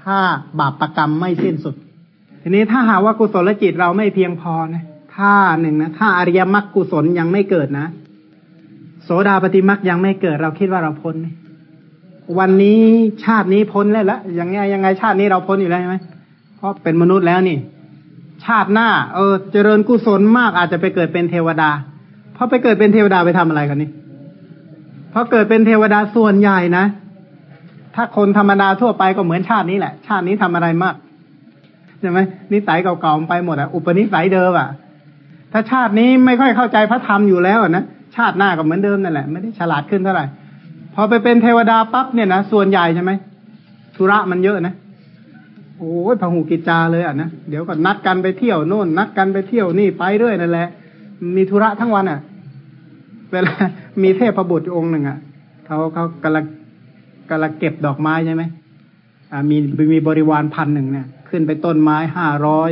ถ้าบาปประกรรมไม่สิ้นสุด ทีนี้ถ้าหาว่ากุศลจิตเราไม่เพียงพอนะถ้าหนึ่งนะถ้าอริยมรรคกุศลยังไม่เกิดนะ โสดาปฏิมรรคยังไม่เกิดเราคิดว่าเราพ้นไหมวันนี้ชาตินี้พ้นแล้วละยังไงยังไงชาตินี้เราพ้นอยู่แล้วใช่ไหมเพราะเป็นมนุษย์แล้วนี่ ชาติหน้า เออ เจริญกุศลมากอาจจะไปเกิดเป็นเทวดาเพราะไปเกิดเป็นเทวดาไปทำอะไรกันนี่เพราะเกิดเป็นเทวดาส่วนใหญ่นะ ถ้าคนธรรมดาทั่วไปก็เหมือนชาตินี้แหละ ชาตินี้ทำอะไรมากใช่ไหมนิสัยเก่าๆไปหมดอะอุปนิสัยเดิมอะ ถ้าชาตินี้ไม่ค่อยเข้าใจพระธรรมอยู่แล้วนะ ชาติหน้าก็เหมือนเดิมนั่นแหละไม่ได้ฉลาดขึ้นเท่าไหร่พอไปเป็นเทวดาปั๊บเนี่ยนะส่วนใหญ่ใช่ไหมธุระมันเยอะนะโอ้ยพหูกิจจาเลยอะนะเดี๋ยวก็นัดกันไปเที่ยวโน่น นัดกันไปเที่ยวนี่ไปเรื่อยนั่นแหละ มีธุระทั้งวันอะ เวลามีเทพบุตรองค์หนึ่งอะเขาเขากำลังกำลังเก็บดอกไม้ใช่ไหมอ่ามีมีบริวารพันหนึ่งเนี่ย ขึ้นไปต้นไม้ห้าร้อย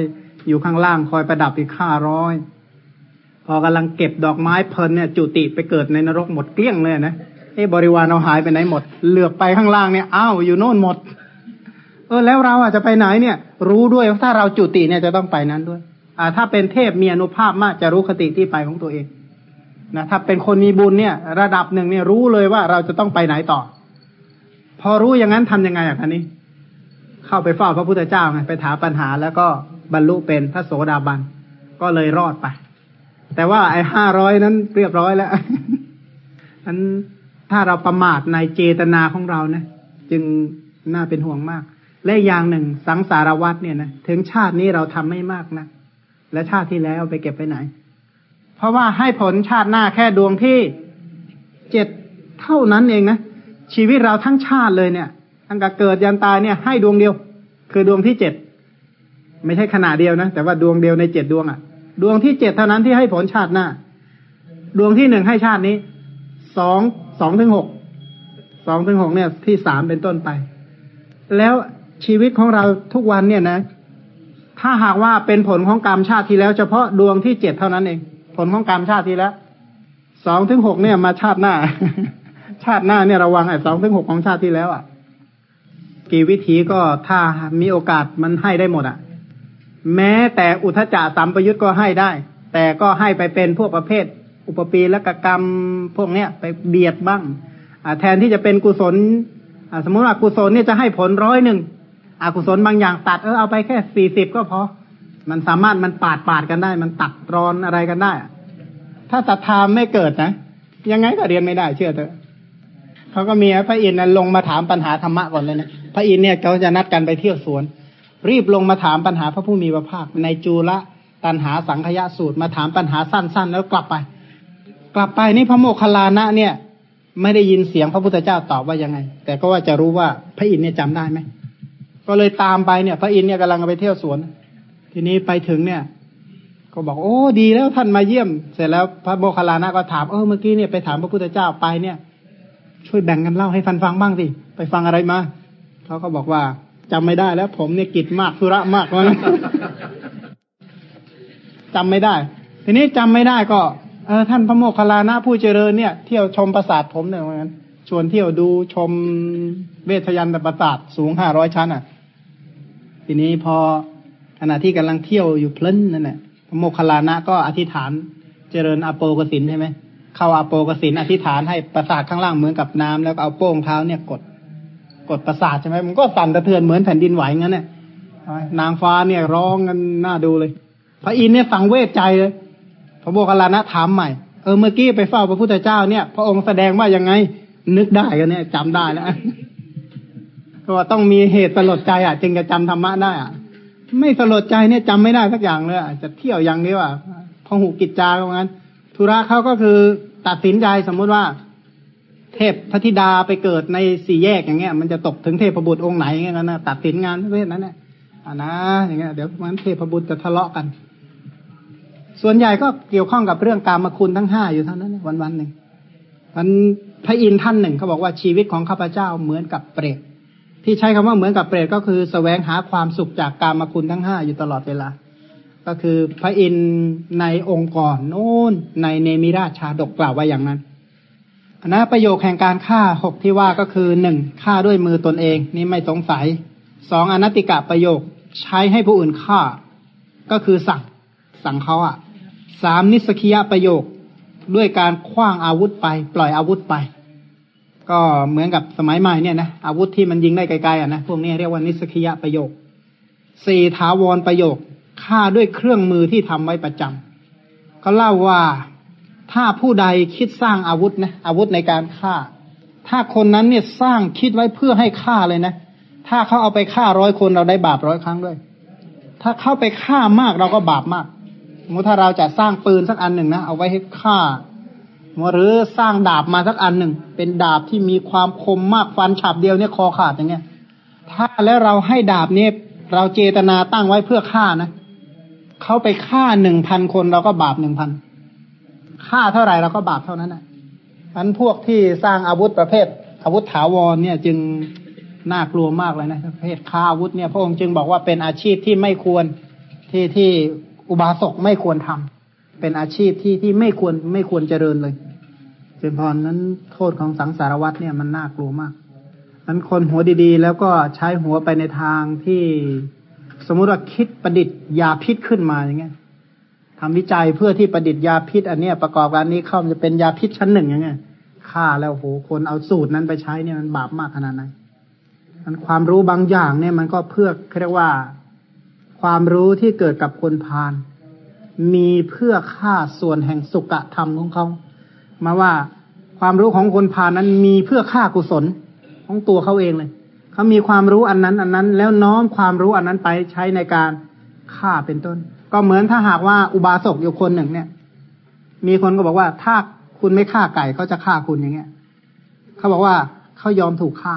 อยู่ข้างล่างคอยประดับอีกห้าร้อย พอกำลังเก็บดอกไม้เพลินเนี่ยจุติไปเกิดในนรกหมดเกลี้ยงเลยนะเอ้บริวารเราหายไปไหนหมด เหลือบไปข้างล่างเนี่ยอ้าวอยู่โน่นหมด เออแล้วเราอาจจะไปไหนเนี่ย รู้ด้วยว่าถ้าเราจุติเนี่ยจะต้องไปนั้นด้วย อ่า ถ้าเป็นเทพมีอนุภาพมากจะรู้คติที่ไปของตัวเองนะถ้าเป็นคนมีบุญเนี่ย ระดับหนึ่งเนี่ยรู้เลยว่าเราจะต้องไปไหนต่อ พอรู้อย่างนั้นทํำยังไงอะคันนี้ เข้าไปเฝ้าพระพุทธเจ้าไงไปถามปัญหาแล้วก็บรรลุเป็นพระโสดาบันก็เลยรอดไป แต่ว่าไอ้ห้าร้อยนั้นเรียบร้อยแล้วอันถ้าเราประมาทในเจตนาของเรานะจึงน่าเป็นห่วงมาก และอย่างหนึ่งสังสารวัตเนี่ยนะถึงชาตินี้เราทำไม่มากนะและชาติที่แล้วไปเก็บไปไหน เพราะว่าให้ผลชาติหน้าแค่ดวงที่เจ็ดเท่านั้นเองนะชีวิตเราทั้งชาติเลยเนี่ยตั้งแต่เกิดยันตายเนี่ย ให้ดวงเดียว คือดวงที่เจ็ดไม่ใช่ขนาดเดียวนะแต่ว่าดวงเดียวในเจ็ดดวงอะ่ะ ดวงที่เจ็ดเท่านั้นที่ให้ผลชาติหน้า ดวงที่หนึ่งให้ชาตินี้ สอง สองถึงหก สองถึงหกเนี่ย ที่สามเป็นต้นไป แล้วชีวิตของเราทุกวันเนี่ยนะ ถ้าหากว่าเป็นผลของกรรมชาติที่แล้ว เฉพาะดวงที่เจ็ดเท่านั้นเอง ผลของกรรมชาติที่แล้ว สองถึงหกเนี่ยมาชาติหน้า ชาติหน้าเนี่ยระวังไอ้สองถึงหกของชาติที่แล้วอะ กี่วิธีก็ถ้ามีโอกาสมันให้ได้หมดอะ แม้แต่อุทจจะสัมปยุตก็ให้ได้ แต่ก็ให้ไปเป็นพวกประเภท อุปปีและกกรรมพวกเนี้ยไปเบียดบ้างแทนที่จะเป็นกุศลสมมติว่ากุศลเนี่ยจะให้ผลร้อยหนึ่งอกุศลบางอย่างตัดเออเอาไปแค่สี่สิบก็พอ มันสามารถมันปาดปาดกันได้ มันตัดรอนอะไรกันได้ ถ้าศรัทธาไม่เกิดนะ ยังไงก็เรียนไม่ได้เชื่อเถอะเขาก็มีพระอินทร์ลงมาถามปัญหาธรรมะก่อนเลยนะพระอินทร์เนี่ยเขาจะนัดกันไปเที่ยวสวน รีบลงมาถามปัญหาพระผู้มีพระภาค ในจูละตันหาสังขยะสูตรมาถามปัญหาสั้น ๆ แล้วกลับไป กลับไปนี่พระโมคคัลลานะเนี่ย ไม่ได้ยินเสียงพระพุทธเจ้าตอบว่ายังไง แต่ก็ว่าจะรู้ว่าพระอินเนี่ยจำได้ไหมก็เลยตามไปเนี่ย พระอินเนี่ยกำลังไปเที่ยวสวน ทีนี้ไปถึงเนี่ย ก็บอกโอ้ดีแล้วท่านมาเยี่ยม เสร็จแล้วพระโมคคัลลานะก็ถามเออเมื่อกี้เนี่ยไปถามพระพุทธเจ้าไปเนี่ย ช่วยแบ่งกันเล่าให้ฟันฟังบ้างสิไปฟังอะไรมาเขาก็บอกว่า จำไม่ได้แล้ว ผมเนี่ยกิจมากธุระมากว่าจำไม่ได้ ทีนี้จำไม่ได้ก็เออท่านพระโมคคัลลานะผู้เจริญเนี่ย เที่ยวชมปราสาทผมเนี่ยเหมือนกันชวนเที่ยวดูชมเวทยันตปราสาทสูงห้าร้อยชั้นอะ ทีนี้พอขณะที่กำลังเที่ยวอยู่เพลินนั่นแหละพระโมคคัลลานะก็อธิษฐานเจริญอโปกสินใช่ไหมเข้าอโปกสินอธิษฐานให้ปราสาทข้างล่างเหมือนกับน้ำแล้วเอาโป้งเท้าเนี่ยกด ดปราสาทใช่ไหมมันก็สั่นสะเทือนเหมือนแผ่นดินไหวงั้นเนี่ยนางฟ้าเนี่ยร้องกันน่าดูเลย พระอินเนี่ยสังเวชใจเลยพระโมคคัลลานะถามใหม่เออเมื่อกี้ไปเฝ้าพระพุทธเจ้าเนี่ย พระองค์แสดงว่ายังไง นึกได้กันเนี่ยจำได้แล้วก็ว่าต้องมีเหตุสลดใจอะ จึงจะจำธรรมะได้อะ ไม่สลดใจเนี่ยจำไม่ได้สักอย่างเลยอะจะเที่ยวอย่างนี้ว่ะพอหูกิจจากังั้นธุระเขาก็คือตัดสินใจสมมุติว่า เทพพระธิดาไปเกิดในสี่แยกอย่างเงี้ย มันจะตกถึงเทพบุตรองค์ไหนอย่างเงี้ยนะตัดสินงานประเภทนั้นแหละอ่านะ อย่างเงี้ยเดี๋ยวมันเทพบุตรจะทะเลาะกัน ส่วนใหญ่ก็เกี่ยวข้องกับเรื่องการมาคุณทั้งห้าอยู่เท่านั้นวันวันหนึ่งมันพระอินท่านหนึ่งเขาบอกว่าชีวิตของข้าพเจ้าเหมือนกับเปรตที่ใช้คำว่าเหมือนกับเปรตก็คือสแสวงหาความสุขจากการมาคุณทั้งห้าอยู่ตลอดเวลา ก็คือพระอินในองค์ก่อนโน้นในเนมิราชชาดกกล่าวไว้อย่างนั้น นะประโยคแห่งการฆ่าหกที่ว่าก็คือหนึ่งฆ่าด้วยมือตนเอง นี่ไม่สงสัยสองอนัตติกะประโยคใช้ให้ผู้อื่นฆ่า ก็คือสั่งสั่งเขาอะสามนิสกิยะประโยคด้วยการคว้างอาวุธไป ปล่อยอาวุธไป ก็เหมือนกับสมัยใหม่เนี่ยนะอาวุธที่มันยิงได้ไกลๆอะนะพวกนี้เรียกว่านิสกิยะประโยคสี่ถาวรประโยคฆ่าด้วยเครื่องมือที่ทำไว้ประจำก็เล่าว่า ถ้าผู้ใดคิดสร้างอาวุธนะอาวุธในการฆ่า ถ้าคนนั้นเนี่ยสร้างคิดไว้เพื่อให้ฆ่าเลยนะ ถ้าเขาเอาไปฆ่าร้อยคนเราได้บาปร้อยครั้งด้วย ถ้าเข้าไปฆ่ามากเราก็บาปมากสมมติถ้าเราจะสร้างปืนสักอันหนึ่งนะเอาไว้ให้ฆ่าหรือสร้างดาบมาสักอันหนึ่ง เป็นดาบที่มีความคมมากฟันฉับเดียวเนี่ยคอขาดอย่างเงี้ย ถ้าแล้วเราให้ดาบเนี่ยเราเจตนาตั้งไว้เพื่อฆ่านะเขาไปฆ่าหนึ่งพันคนเราก็บาปหนึ่งพัน ฆ่าเท่าไหร่เราก็บาปเท่านั้นนะอันพวกที่สร้างอาวุธประเภท อาวุธถาวรเนี่ยจึงน่ากลัวมากเลยนะประเภทฆ่าอาวุธเนี่ยพระองค์จึงบอกว่าเป็นอาชีพที่ไม่ควรที่ที่อุบาสกไม่ควรทำเป็นอาชีพที่ที่ไม่ควรไม่ควรเจริญเลยเจนพรนั้นโทษของสังสารวัตเนี่ยมันน่ากลัวมากนั้นคนหัวดีๆ แล้วก็ใช้หัวไปในทางที่สมมุติว่าคิดประดิษฐ์ยาพิษขึ้นมาอย่างเงี้ย ทำวิจัยเพื่อที่ประดิษฐ์ยาพิษ อันเนี้ยประกอบการนี้เข้าจะเป็นยาพิษชั้นหนึ่งอย่างเงี้ยฆ่าแล้วโหคนเอาสูตรนั้นไปใช้เนี่ยมันบาปมากขนาดไหนมันความรู้บางอย่างเนี่ยมันก็เพื่อเรียกว่าความรู้ที่เกิดกับคนพาลมีเพื่อฆ่าส่วนแห่งสุกธรรมของเขามาว่าความรู้ของคนพาลนั้นมีเพื่อฆ่ากุศลของตัวเขาเองเลยเขามีความรู้อันนั้น อันนั้น แล้วน้อมความรู้อันนั้นไปใช้ในการฆ่าเป็นต้น ก็เหมือนถ้าหากว่าอุบาสกอยู่คนหนึ่งเนี่ย มีคนก็บอกว่าถ้าคุณไม่ฆ่าไก่เขาจะฆ่าคุณอย่างเงี้ยเขาบอกว่าเขายอมถูกฆ่า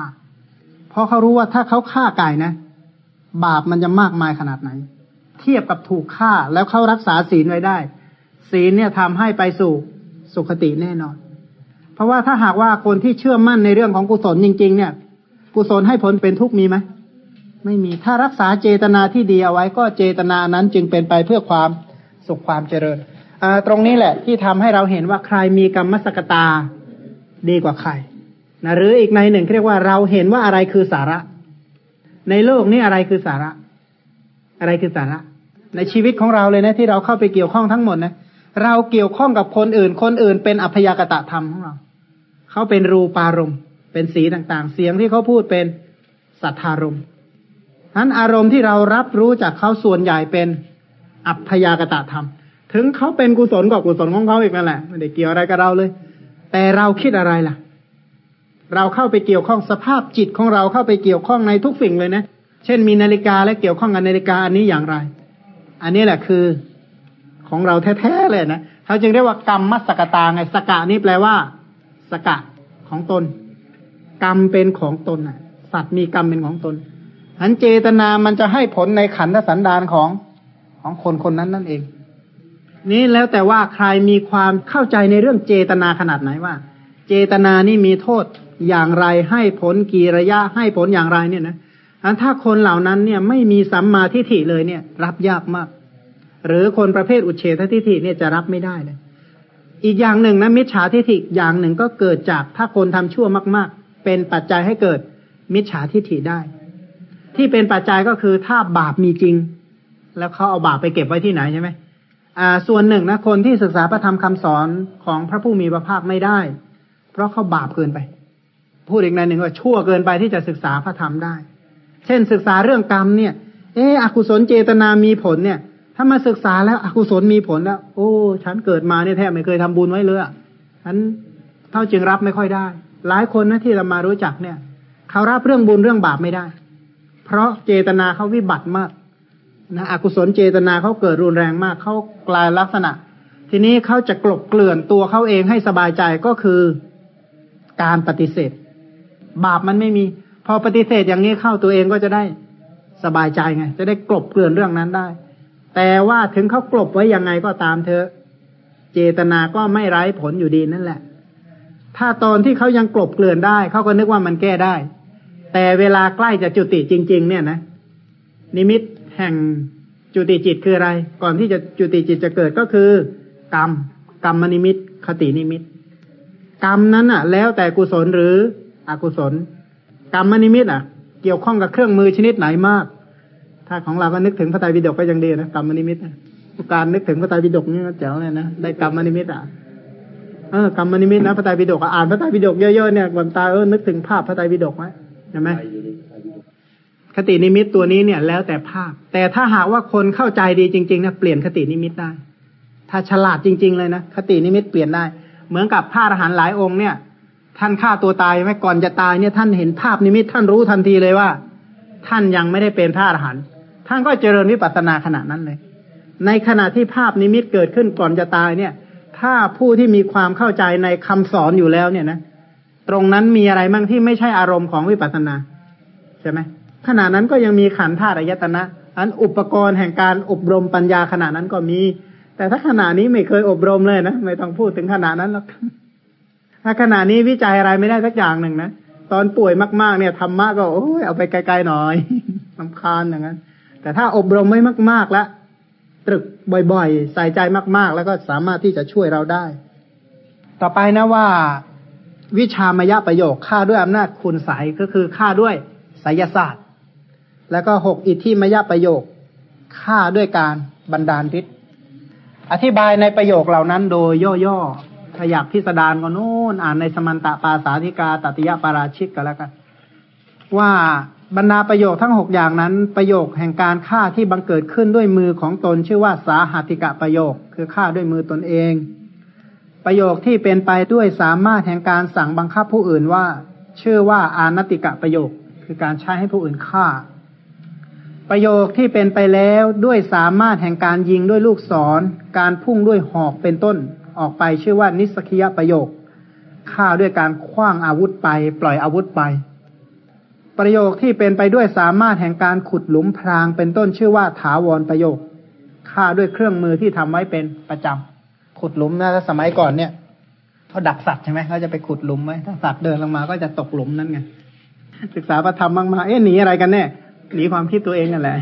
เพราะเขารู้ว่าถ้าเขาฆ่าไก่นะ บาปมันจะมากมายขนาดไหน เทียบกับถูกฆ่าแล้วเขารักษาศีลไว้ได้ ศีลเนี่ยทำให้ไปสู่สุขติแน่นอน เพราะว่าถ้าหากว่าคนที่เชื่อมั่นในเรื่องของกุศลจริง ๆ เนี่ย กุศลให้ผลเป็นทุกข์มีไหม ไม่มีถ้ารักษาเจตนาที่ดีเอาไว้ก็เจตนานั้นจึงเป็นไปเพื่อความสุขความเจริญตรงนี้แหละที่ทำให้เราเห็นว่าใครมีกรรมสกตาดีกว่าใครนะหรืออีกในหนึ่งเรียกว่าเราเห็นว่าอะไรคือสาระ ในโลกนี้อะไรคือสาระ อะไรคือสาระ ในชีวิตของเราเลยนะที่เราเข้าไปเกี่ยวข้องทั้งหมดนะเราเกี่ยวข้องกับคนอื่น คนอื่นเป็นอัพยากตะธรรมของเราเขาเป็นรูปารมณ์เป็นสีต่างๆ เสียงที่เขาพูดเป็นสัทธารมณ์ นั้นอารมณ์ที่เรารับรู้จากเขาส่วนใหญ่เป็นอัพยากตะธรรม ถึงเขาเป็นกุศลกับกุศลของเขาอีกนั่นแหละไม่ได้เกี่ยวอะไรกับเราเลย แต่เราคิดอะไรล่ะ เราเข้าไปเกี่ยวข้องสภาพจิตของเราเข้าไปเกี่ยวข้องในทุกสิ่งเลยนะ เช่นมีนาฬิกาและเกี่ยวข้องกับนาฬิกาอันนี้อย่างไร อันนี้แหละคือของเราแท้ๆเลยนะเขาจึงเรียกว่ากรรมมัสกตาไงสกะนี่แปลว่า สกะของตน กรรมเป็นของตนน่ะ สัตว์มีกรรมเป็นของตน อันเจตนามันจะให้ผลในขันธสันดานของของคนคนนั้นนั่นเอง นี่แล้วแต่ว่าใครมีความเข้าใจในเรื่องเจตนาขนาดไหนว่า เจตนานี่มีโทษอย่างไรให้ผลกี่ระยะให้ผลอย่างไรเนี่ยนะอันถ้าคนเหล่านั้นเนี่ยไม่มีสัมมาทิฏฐิเลยเนี่ย รับยากมาก หรือคนประเภทอุเฉททิฏฐิเนี่ยจะรับไม่ได้เลยอีกอย่างหนึ่งนะมิจฉาทิฏฐิอย่างหนึ่งก็เกิดจากถ้าคนทำชั่วมาก ๆ เป็นปัจจัยให้เกิดมิจฉาทิฏฐิได้ ที่เป็นปัจจัยก็คือถ้าบาปมีจริง แล้วเขาเอาบาปไปเก็บไว้ที่ไหนใช่ไหมอ่า ส่วนหนึ่งนะคนที่ศึกษาพระธรรมคำสอนของพระผู้มีพระภาคไม่ได้ เพราะเขาบาปเกินไป พูดอีกในหนึ่งว่าชั่วเกินไปที่จะศึกษาพระธรรมได้ เช่นศึกษาเรื่องกรรมเนี่ย เอออกุศลเจตนามีผลเนี่ย ถ้ามาศึกษาแล้วอกุศลมีผลแล้ว โอ้ฉันเกิดมาเนี่ยแทบไม่เคยทำบุญไว้เลยฉันเท่าจึงรับไม่ค่อยได้ หลายคนนะที่เรามารู้จักเนี่ย เขารับเรื่องบุญเรื่องบาปไม่ได้ เพราะเจตนาเขาวิบัติมากนะอกุศลเจตนาเขาเกิดรุนแรงมากเขากลายลักษณะ ทีนี้เขาจะกลบเกลื่อนตัวเขาเองให้สบายใจก็คือการปฏิเสธ บาปมันไม่มี พอปฏิเสธอย่างนี้เข้าตัวเองก็จะได้สบายใจไง จะได้กลบเกลื่อนเรื่องนั้นได้ แต่ว่าถึงเขากลบไว้ยังไงก็ตามเธอเจตนาก็ไม่ไร้ผลอยู่ดีนั่นแหละ ถ้าตอนที่เขายังกลบเกลื่อนได้เขาก็นึกว่ามันแก้ได้ แต่เวลาใกล้จะจุติจริง ๆ เนี่ยนะ นิมิตแห่งจุติจิตคืออะไร ก่อนที่จะจุติจิตจะเกิดก็คือ กรรม กรรมนิมิต คตินิมิต กรรมนั้นอะ แล้วแต่กุศลหรือ อกุศล กรรมนิมิตอะ เกี่ยวข้องกับเครื่องมือชนิดไหนมาก ถ้าของเราก็นึกถึงพระไตรปิฎกก็ยังดีนะกรรมนิมิตการนึกถึงพระไตรปิฎกนี่เจ๋วเลยนะได้กรรมนิมิตอะเออกรรมนิมิตนะพระไตรปิฎกอ่านพระไตรปิฎกเยอะๆเนี่ยก่อนตาเออนึกถึงภาพพระไตรปิฎกไว้ ใช่ไหมคตินิมิตตัวนี้เนี่ย แล้วแต่ภาพ แต่ถ้าหากว่าคนเข้าใจดีจริงๆนะเปลี่ยนคตินิมิตได้ ถ้าฉลาดจริง ๆ เลยนะคตินิมิตเปลี่ยนได้ เหมือนกับพระอรหันต์หลายองค์เนี่ย ท่านฆ่าตัวตายไหมก่อนจะตายเนี่ย ท่านเห็นภาพนิมิตท่านรู้ทันทีเลยว่า ท่านยังไม่ได้เป็นพระอรหันต์ท่านก็เจริญวิปัสสนาขณะนั้นเลย ในขณะที่ภาพนิมิตเกิดขึ้นก่อนจะตายเนี่ย ถ้าผู้ที่มีความเข้าใจในคำสอนอยู่แล้วเนี่ยนะ ตรงนั้นมีอะไรมั่งที่ไม่ใช่อารมณ์ของวิปัสสนาใช่ไหมขณะนั้นก็ยังมีขันธ์ธาตุอายตนะ อันอุปกรณ์แห่งการอบรมปัญญาขณะนั้นก็มี แต่ถ้าขณะนี้ไม่เคยอบรมเลยนะไม่ต้องพูดถึงขณะนั้นหรอกถ้าขณะนี้วิจัยอะไรไม่ได้สักอย่างหนึ่งนะตอนป่วยมากๆเนี่ยธรรมะก็โอ้ยเอาไปไกลๆหน่อยลำคาญอย่างนั้น แต่ถ้าอบรมไม่มาก ๆแล้วตรึกบ่อยๆ ใส่ใจมากๆ แล้วก็สามารถที่จะช่วยเราได้ ต่อไปนะว่า วิชามยะประโยคฆ่าด้วยอำนาจคุณใสก็คือฆ่าด้วยไสยศาสตร์ แล้วก็หกอิทธิมยะประโยคฆ่าด้วยการบันดาลฤทธิ์อธิบายในประโยคเหล่านั้นโดยย่อๆถ้าอยากพิสดารก็โน้นอ่านในสมันตะปาสาธิกาตติยปาราชิกก็แล้วกัน ว่าบรรดาประโยคทั้งหกอย่างนั้น ประโยคแห่งการฆ่าที่บังเกิดขึ้นด้วยมือของตนชื่อว่าสาหัติกะประโยค คือฆ่าด้วยมือตนเอง ประโยคที่เป็นไปด้วยสามารถแห่งการสั่งบังคับผู้อื่นว่า ชื่อว่าอานติกะประโยค คือการใช้ให้ผู้อื่นฆ่า ประโยคที่เป็นไปแล้วด้วยสามารถแห่งการยิงด้วยลูกศร การพุ่งด้วยหอกเป็นต้น ออกไปชื่อว่านิสกิยประโยคฆ่าด้วยการคว้างอาวุธไป ปล่อยอาวุธไป ประโยคที่เป็นไปด้วยสามารถแห่งการขุดหลุมพรางเป็นต้นชื่อว่าถาวรประโยคฆ่าด้วยเครื่องมือที่ทำไว้เป็นประจำ ขุดหลุมนะถ้าสมัยก่อนเนี่ยเขาดักสัตว์ใช่ไหมเขาจะไปขุดหลุมไว้ถ้าสัตว์เดินลงมาก็จะตกหลุมนั่นไงศึกษาพระธรรมมากๆเอ๊ะหนีอะไรกันแน่หนีความคิดตัวเองนั่นแหละ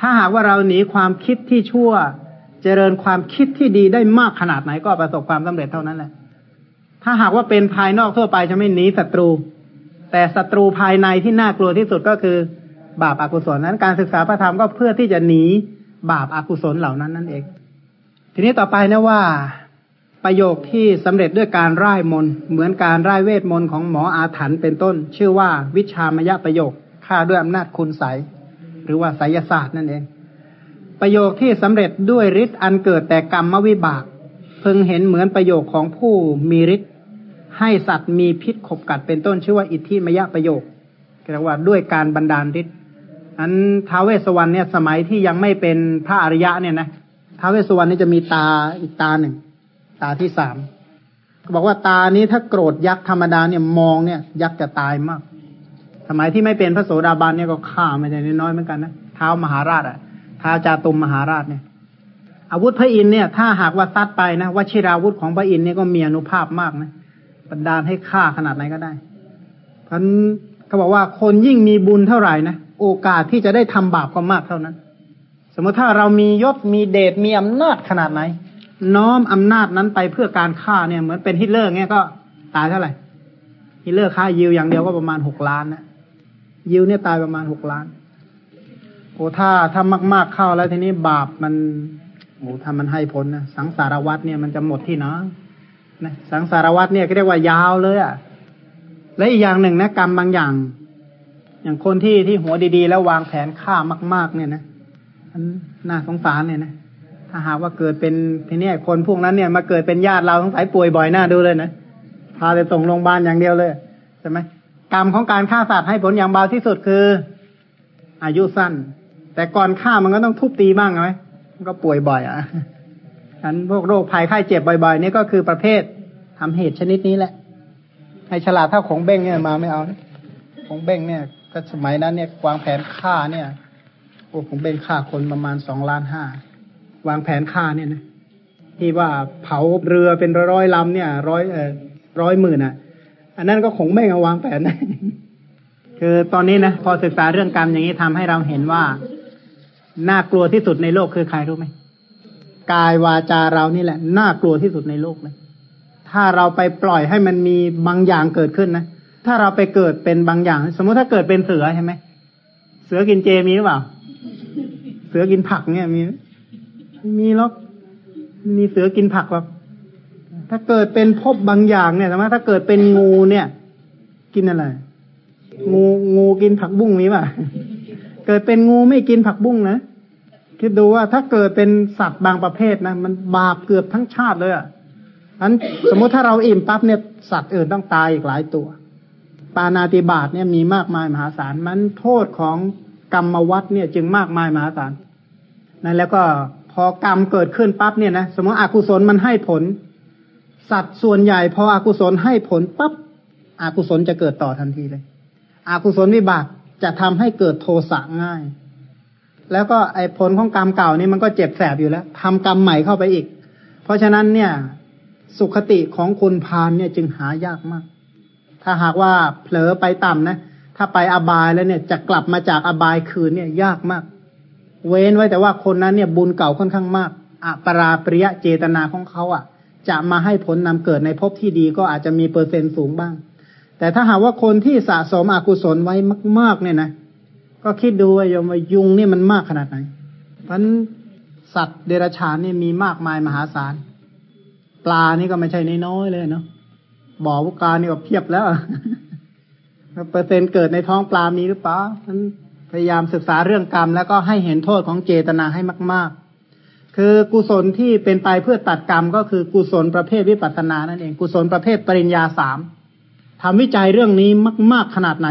ถ้าหากว่าเราหนีความคิดที่ชั่ว เจริญความคิดที่ดีได้มากขนาดไหนก็ประสบความสำเร็จเท่านั้นแหละ ถ้าหากว่าเป็นภายนอกทั่วไปจะไม่หนีศัตรู แต่ศัตรูภายในที่น่ากลัวที่สุดก็คือบาปอากุศลนั้น การศึกษาพระธรรมก็เพื่อที่จะหนีบาปอากุศลเหล่านั้นนั่นเอง ทีนี้ต่อไปนะว่าประโยคที่สำเร็จด้วยการร่ายมนเหมือนการร่ายเวทมนต์ของหมออาถรรพ์เป็นต้น ชื่อว่าวิชามยประโยคฆ่าด้วยอำนาจคุณใสหรือว่าไสยศาสตร์นั่นเอง ประโยคที่สำเร็จด้วยฤทธิ์อันเกิดแต่กรรมวิบากพึงเห็นเหมือนประโยคของผู้มีฤทธิ์ให้สัตว์มีพิษขบกัดเป็นต้น ชื่อว่าอิทธิมยประโยคเรียกว่าด้วยการบันดาลฤทธิ์อันท้าวเวสสวรรณเนี่ยสมัยที่ยังไม่เป็นพระอริยะเนี่ยนะ ท้าวเวสสวรรณนี่จะมีตาอีกตาหนึ่ง ตาที่สามบอกว่าตานี้ถ้าโกรธยักษ์ธรรมดาเนี่ยมองเนี่ย ยักษ์จะตายมาก สมัยที่ไม่เป็นพระโสดาบันเนี่ยก็ฆ่าไม่ได้น้อยเหมือนกันนะเท้ามหาราชอะเท้าจาตุมมหาราชเนี่ย อาวุธพระอินเนี่ยถ้าหากว่าซัดไปนะวชิราวุธของพระอินเนี่ยก็มีอนุภาพมากนะบันดาลให้ฆ่าขนาดไหนก็ได้เพราะเขาบอกว่าคนยิ่งมีบุญเท่าไหร่นะโอกาสที่จะได้ทำบาปก็มากเท่านั้น สมมติถ้าเรามียศมีเดชมีอำนาจขนาดไหน น้อมอำนาจนั้นไปเพื่อการฆ่าเนี่ยเหมือนเป็นฮิตเลอร์เงี้ยก็ตายเท่าไหร่ฮิตเลอร์ฆ่ายิวอย่างเดียวก็ประมาณหกล้านนะยิวเนี่ยตายประมาณหกล้านโอ้ถ้าถ้ามากๆเข้าแล้วทีนี้บาปมันโอ้ถ้ามันให้ผลนะสังสารวัตเนี่ยมันจะหมดที่นาะนะสังสารวัตเนี่ยก็เรียกว่ายาวเลยอะ่ะ และอีกอย่างหนึ่งนะกรรมบางอย่าง อย่างคนที่ที่หัวดีๆ แล้ววางแผนฆ่ามาก ๆ เนี่ยนะ มันน่าสงสารเนี่ยนะถ้าหากว่าเกิดเป็นทีนี้คนพวกนั้นเนี่ยมาเกิดเป็นญาติเราสงสัยป่วยบ่อยหน้าดูเลยนะพาไปส่งโรงพยาบาลอย่างเดียวเลยใช่ไหมกรรมของการฆ่าสัตว์ให้ผลอย่างเบาที่สุดคือ อายุสั้น แต่ก่อนฆ่ามันก็ต้องทุบตีบ้างไหมมันก็ป่วยบ่อยอะอันพวกโรคภัยไข้เจ็บบ่อยๆนี่ก็คือประเภททำเหตุชนิดนี้แหละให้ฉลาดเท่าของเบ้งเนี่ยมาไม่เอานะของเบ้งเนี่ยก็สมัยนั้นเนี่ย วางแผนฆ่าเนี่ย โอ้ของเบ้งฆ่าคนประมาณสองล้านห้าวางแผนฆ่าเนี่ยนะที่ว่าเผาเรือเป็นร้อยลำเนี่ย ร้อยเออร้อยหมื่นอะ อันนั้นก็คงไม่เอาวางแผนนะคือตอนนี้นะพอศึกษาเรื่องกรรมอย่างนี้ทำให้เราเห็นว่าน่ากลัวที่สุดในโลกคือใครรู้ไหมกายวาจาเรานี่แหละน่ากลัวที่สุดในโลกเลย ถ้าเราไปปล่อยให้มันมีบางอย่างเกิดขึ้นนะถ้าเราไปเกิดเป็นบางอย่าง สมมติถ้าเกิดเป็นเสือใช่ไหมเสือกินเจมีหรือเปล่า สือกินผักเนี่ยมีมีหรอกมีเสือกินผักหรอกถ้าเกิดเป็นพบบางอย่างเนี่ยสมมติถ้าเกิดเป็นงูเนี่ย กินอะไร งูงูกินผักบุ้งมีป่ะเกิดเป็นงูไม่กินผักบุ้งนะคิดดูว่าถ้าเกิดเป็นสัตว์บางประเภทนะมันบาปเกือบทั้งชาติเลยอะอันสมมุติถ้าเราอิ่มปั๊บเนี่ยสัตว์อื่นต้องตายอีกหลายตัว ปานาติบาตเนี่ยมีมากมายมหาศาลมันโทษของกรรมวัฏเนี่ยจึงมากมายมหาศาล นั่นแล้วก็พอกรรมเกิดขึ้นปั๊บเนี่ยนะสมมติอกุศลมันให้ผล สัตว์ส่วนใหญ่พออกุศลให้ผลปั๊บอกุศลจะเกิดต่อทันทีเลย อกุศลวิบากจะทำให้เกิดโทสะง่าย แล้วก็ไอผลของกรรมเก่านี่มันก็เจ็บแสบอยู่แล้วทำกรรมใหม่เข้าไปอีก เพราะฉะนั้นเนี่ย สุขติของคุณพานเนี่ยจึงหายากมาก ถ้าหากว่าเผลอไปต่ำนะ ถ้าไปอบายแล้วเนี่ยจะกลับมาจากอบายคืนเนี่ยยากมาก เว้นไว้แต่ว่าคนนั้นเนี่ยบุญเก่าค่อนข้างมากอปราปริยะเจตนาของเขาอะ จะมาให้ผลนำเกิดในภพที่ดีก็อาจจะมีเปอร์เซ็นต์สูงบ้าง แต่ถ้าหากว่าคนที่สะสมอกุศลไว้มาก ๆ เนี่ยนะ ก็คิดดูว่าโยมว่ายุงนี่มันมากขนาดไหน เพราะสัตว์เดรัจฉานเนี่ยมีมากมายมหาศาล ปลานี่ก็ไม่ใช่น้อยๆเลยเนาะบ่อพุกานี่ก็เพียบแล้วเปอร์เซ็นต์เกิดในท้องปลามีหรือเปล่านั้น พยายามศึกษาเรื่องกรรม แล้วก็ให้เห็นโทษของเจตนาให้มาก ๆ คือกุศลที่เป็นไปเพื่อตัดกรรม ก็คือกุศลประเภทวิปัสสนานั่นเอง กุศลประเภทปริญญาสามทำวิจัยเรื่องนี้มาก ๆขนาดไหน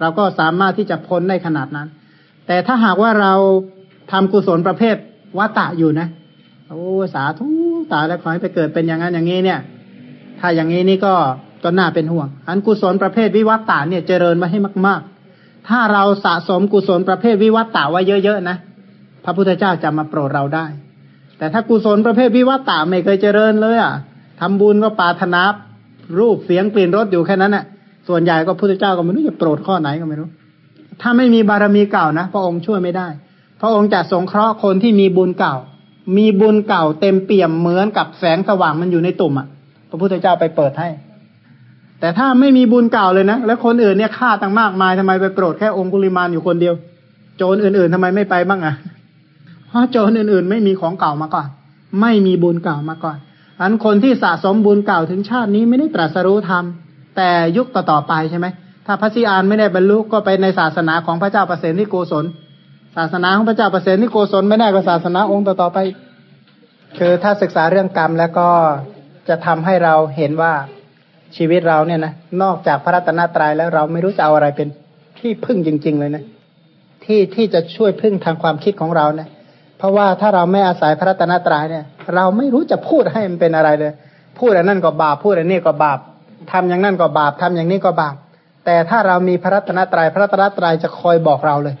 เราก็สามารถที่จะพ้นได้ขนาดนั้น แต่ถ้าหากว่าเราทำกุศลประเภทวัตตะอยู่นะโอ้สาธุตาแล้วขอให้ไปเกิดเป็นอย่างนั้นอย่างนี้เนี่ย ถ้าอย่างนี้นี่ก็ก็น่าเป็นห่วง อันกุศลประเภทวิวัตตะเนี่ยเจริญมาให้มาก ๆ ถ้าเราสะสมกุศลประเภทวิวัตตะไว้เยอะๆนะพระพุทธเจ้าจะมาโปรดเราได้ แต่ถ้ากุศลประเภทวิวัตตะไม่เคยเจริญเลยอะทำบุญก็ปาถนารูปเสียงกลิ่นรสอยู่แค่นั้นแหะส่วนใหญ่ก็พุทธเจ้าก็ไม่รู้จะโปรดข้อไหนก็ไม่รู้ ถ้าไม่มีบารมีเก่านะพระองค์ช่วยไม่ได้ พระองค์จะสงเคราะห์คนที่มีบุญเก่า มีบุญเก่าเต็มเปี่ยมเหมือนกับแสงสว่างมันอยู่ในตุ่มอะ พระพุทธเจ้าไปเปิดให้ แต่ถ้าไม่มีบุญเก่าเลยนะแล้วคนอื่นเนี่ยฆ่าตั้งมากมายทำไมไปโปรดแค่องคุลิมานอยู่คนเดียว โจรอื่นๆทำไมไม่ไปบ้างอะ เพราะโจรอื่นๆ ไม่มีของเก่ามาก่อน ไม่มีบุญเก่ามาก่อนอันคนที่สะสมบุญเก่าถึงชาตินี้ไม่ได้ตรัสรู้ธรรมแต่ยุคต่อๆไปใช่ไหมถ้าพระสีอานไม่ได้บรรลุก็ไปในศาสนาของพระเจ้าประเสนิโกศล ศาสนาของพระเจ้าประเสนิโกศลไม่ได้ก็ศาสนาองค์ต่อๆไป คือถ้าศึกษาเรื่องกรรมแล้วก็จะทำให้เราเห็นว่า ชีวิตเราเนี่ยนะนอกจากพระรัตนตรัยแล้วเราไม่รู้จะเอาอะไรเป็นที่พึ่งจริง ๆ เลยนะที่ที่จะช่วยพึ่งทางความคิดของเราเนะเพราะว่าถ้าเราไม่อาศัยพระรัตนตรัยเนี่ย เราไม่รู้จะพูดให้มันเป็นอะไรเลย พูดอันนั่นก็บาปพูดอันนี้ก็บาปทำอย่างนั่นก็บาปทำอย่างนี้ก็บาป แต่ถ้าเรามีพระรัตนตรยัยพระรัตนตรัยจะคอยบอกเราเลย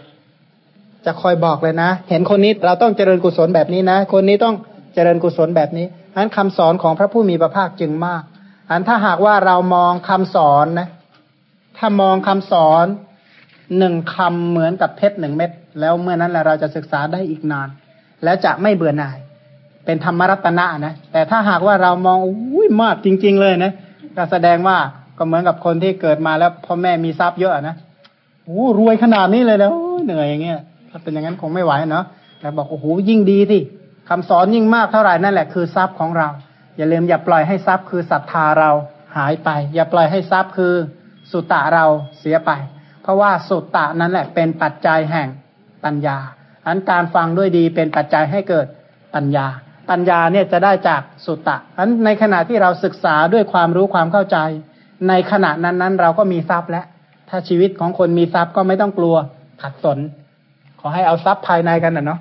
จะคอยบอกเลยนะ เห็นคนนี้เราต้องเจริญกุศลแบบนี้นะ คนนี้ต้องเจริญกุศลแบบนี้อันคำสอนของพระผู้มีพระภาคจึงมาก อันถ้าหากว่าเรามองคำสอนนะ ถ้ามองคำสอนหนึ่งคำเหมือนกับเพชรหนึ่งเม็ดแล้วเมื่อนั้นแหละเราจะศึกษาได้อีกนาน แล้วจะไม่เบื่อหน่าย เป็นธรรมรัตนะนะ แต่ถ้าหากว่าเรามองอุ้ยมากจริง ๆ เลยนะก็แสดงว่าก็เหมือนกับคนที่เกิดมาแล้วพ่อแม่มีทรัพย์เยอะนะโอ้รวยขนาดนี้เลยแล้วเหนื่อยอย่างเงี้ยถ้าเป็นอย่างนั้นคงไม่ไหวเนาะแต่บอกโอ้โหยิ่งดีที่คำสอนยิ่งมากเท่าไหร่นั่นแหละคือทรัพย์ของเรา อย่าลืมอย่าปล่อยให้ทรัพย์คือศรัทธาเราหายไป อย่าปล่อยให้ทรัพย์คือสุตตะเราเสียไป เพราะว่าสุตตะนั้นแหละเป็นปัจจัยแห่งปัญญา อันการฟังด้วยดีเป็นปัจจัยให้เกิดปัญญา ปัญญาเนี่ยจะได้จากสุตตะอันในขณะที่เราศึกษาด้วยความรู้ความเข้าใจ ในขณะนั้นนั้นเราก็มีทรัพย์แล้วถ้าชีวิตของคนมีทรัพย์ก็ไม่ต้องกลัวขัดสน ขอให้เอาทรัพย์ภายในกันนะเนาะ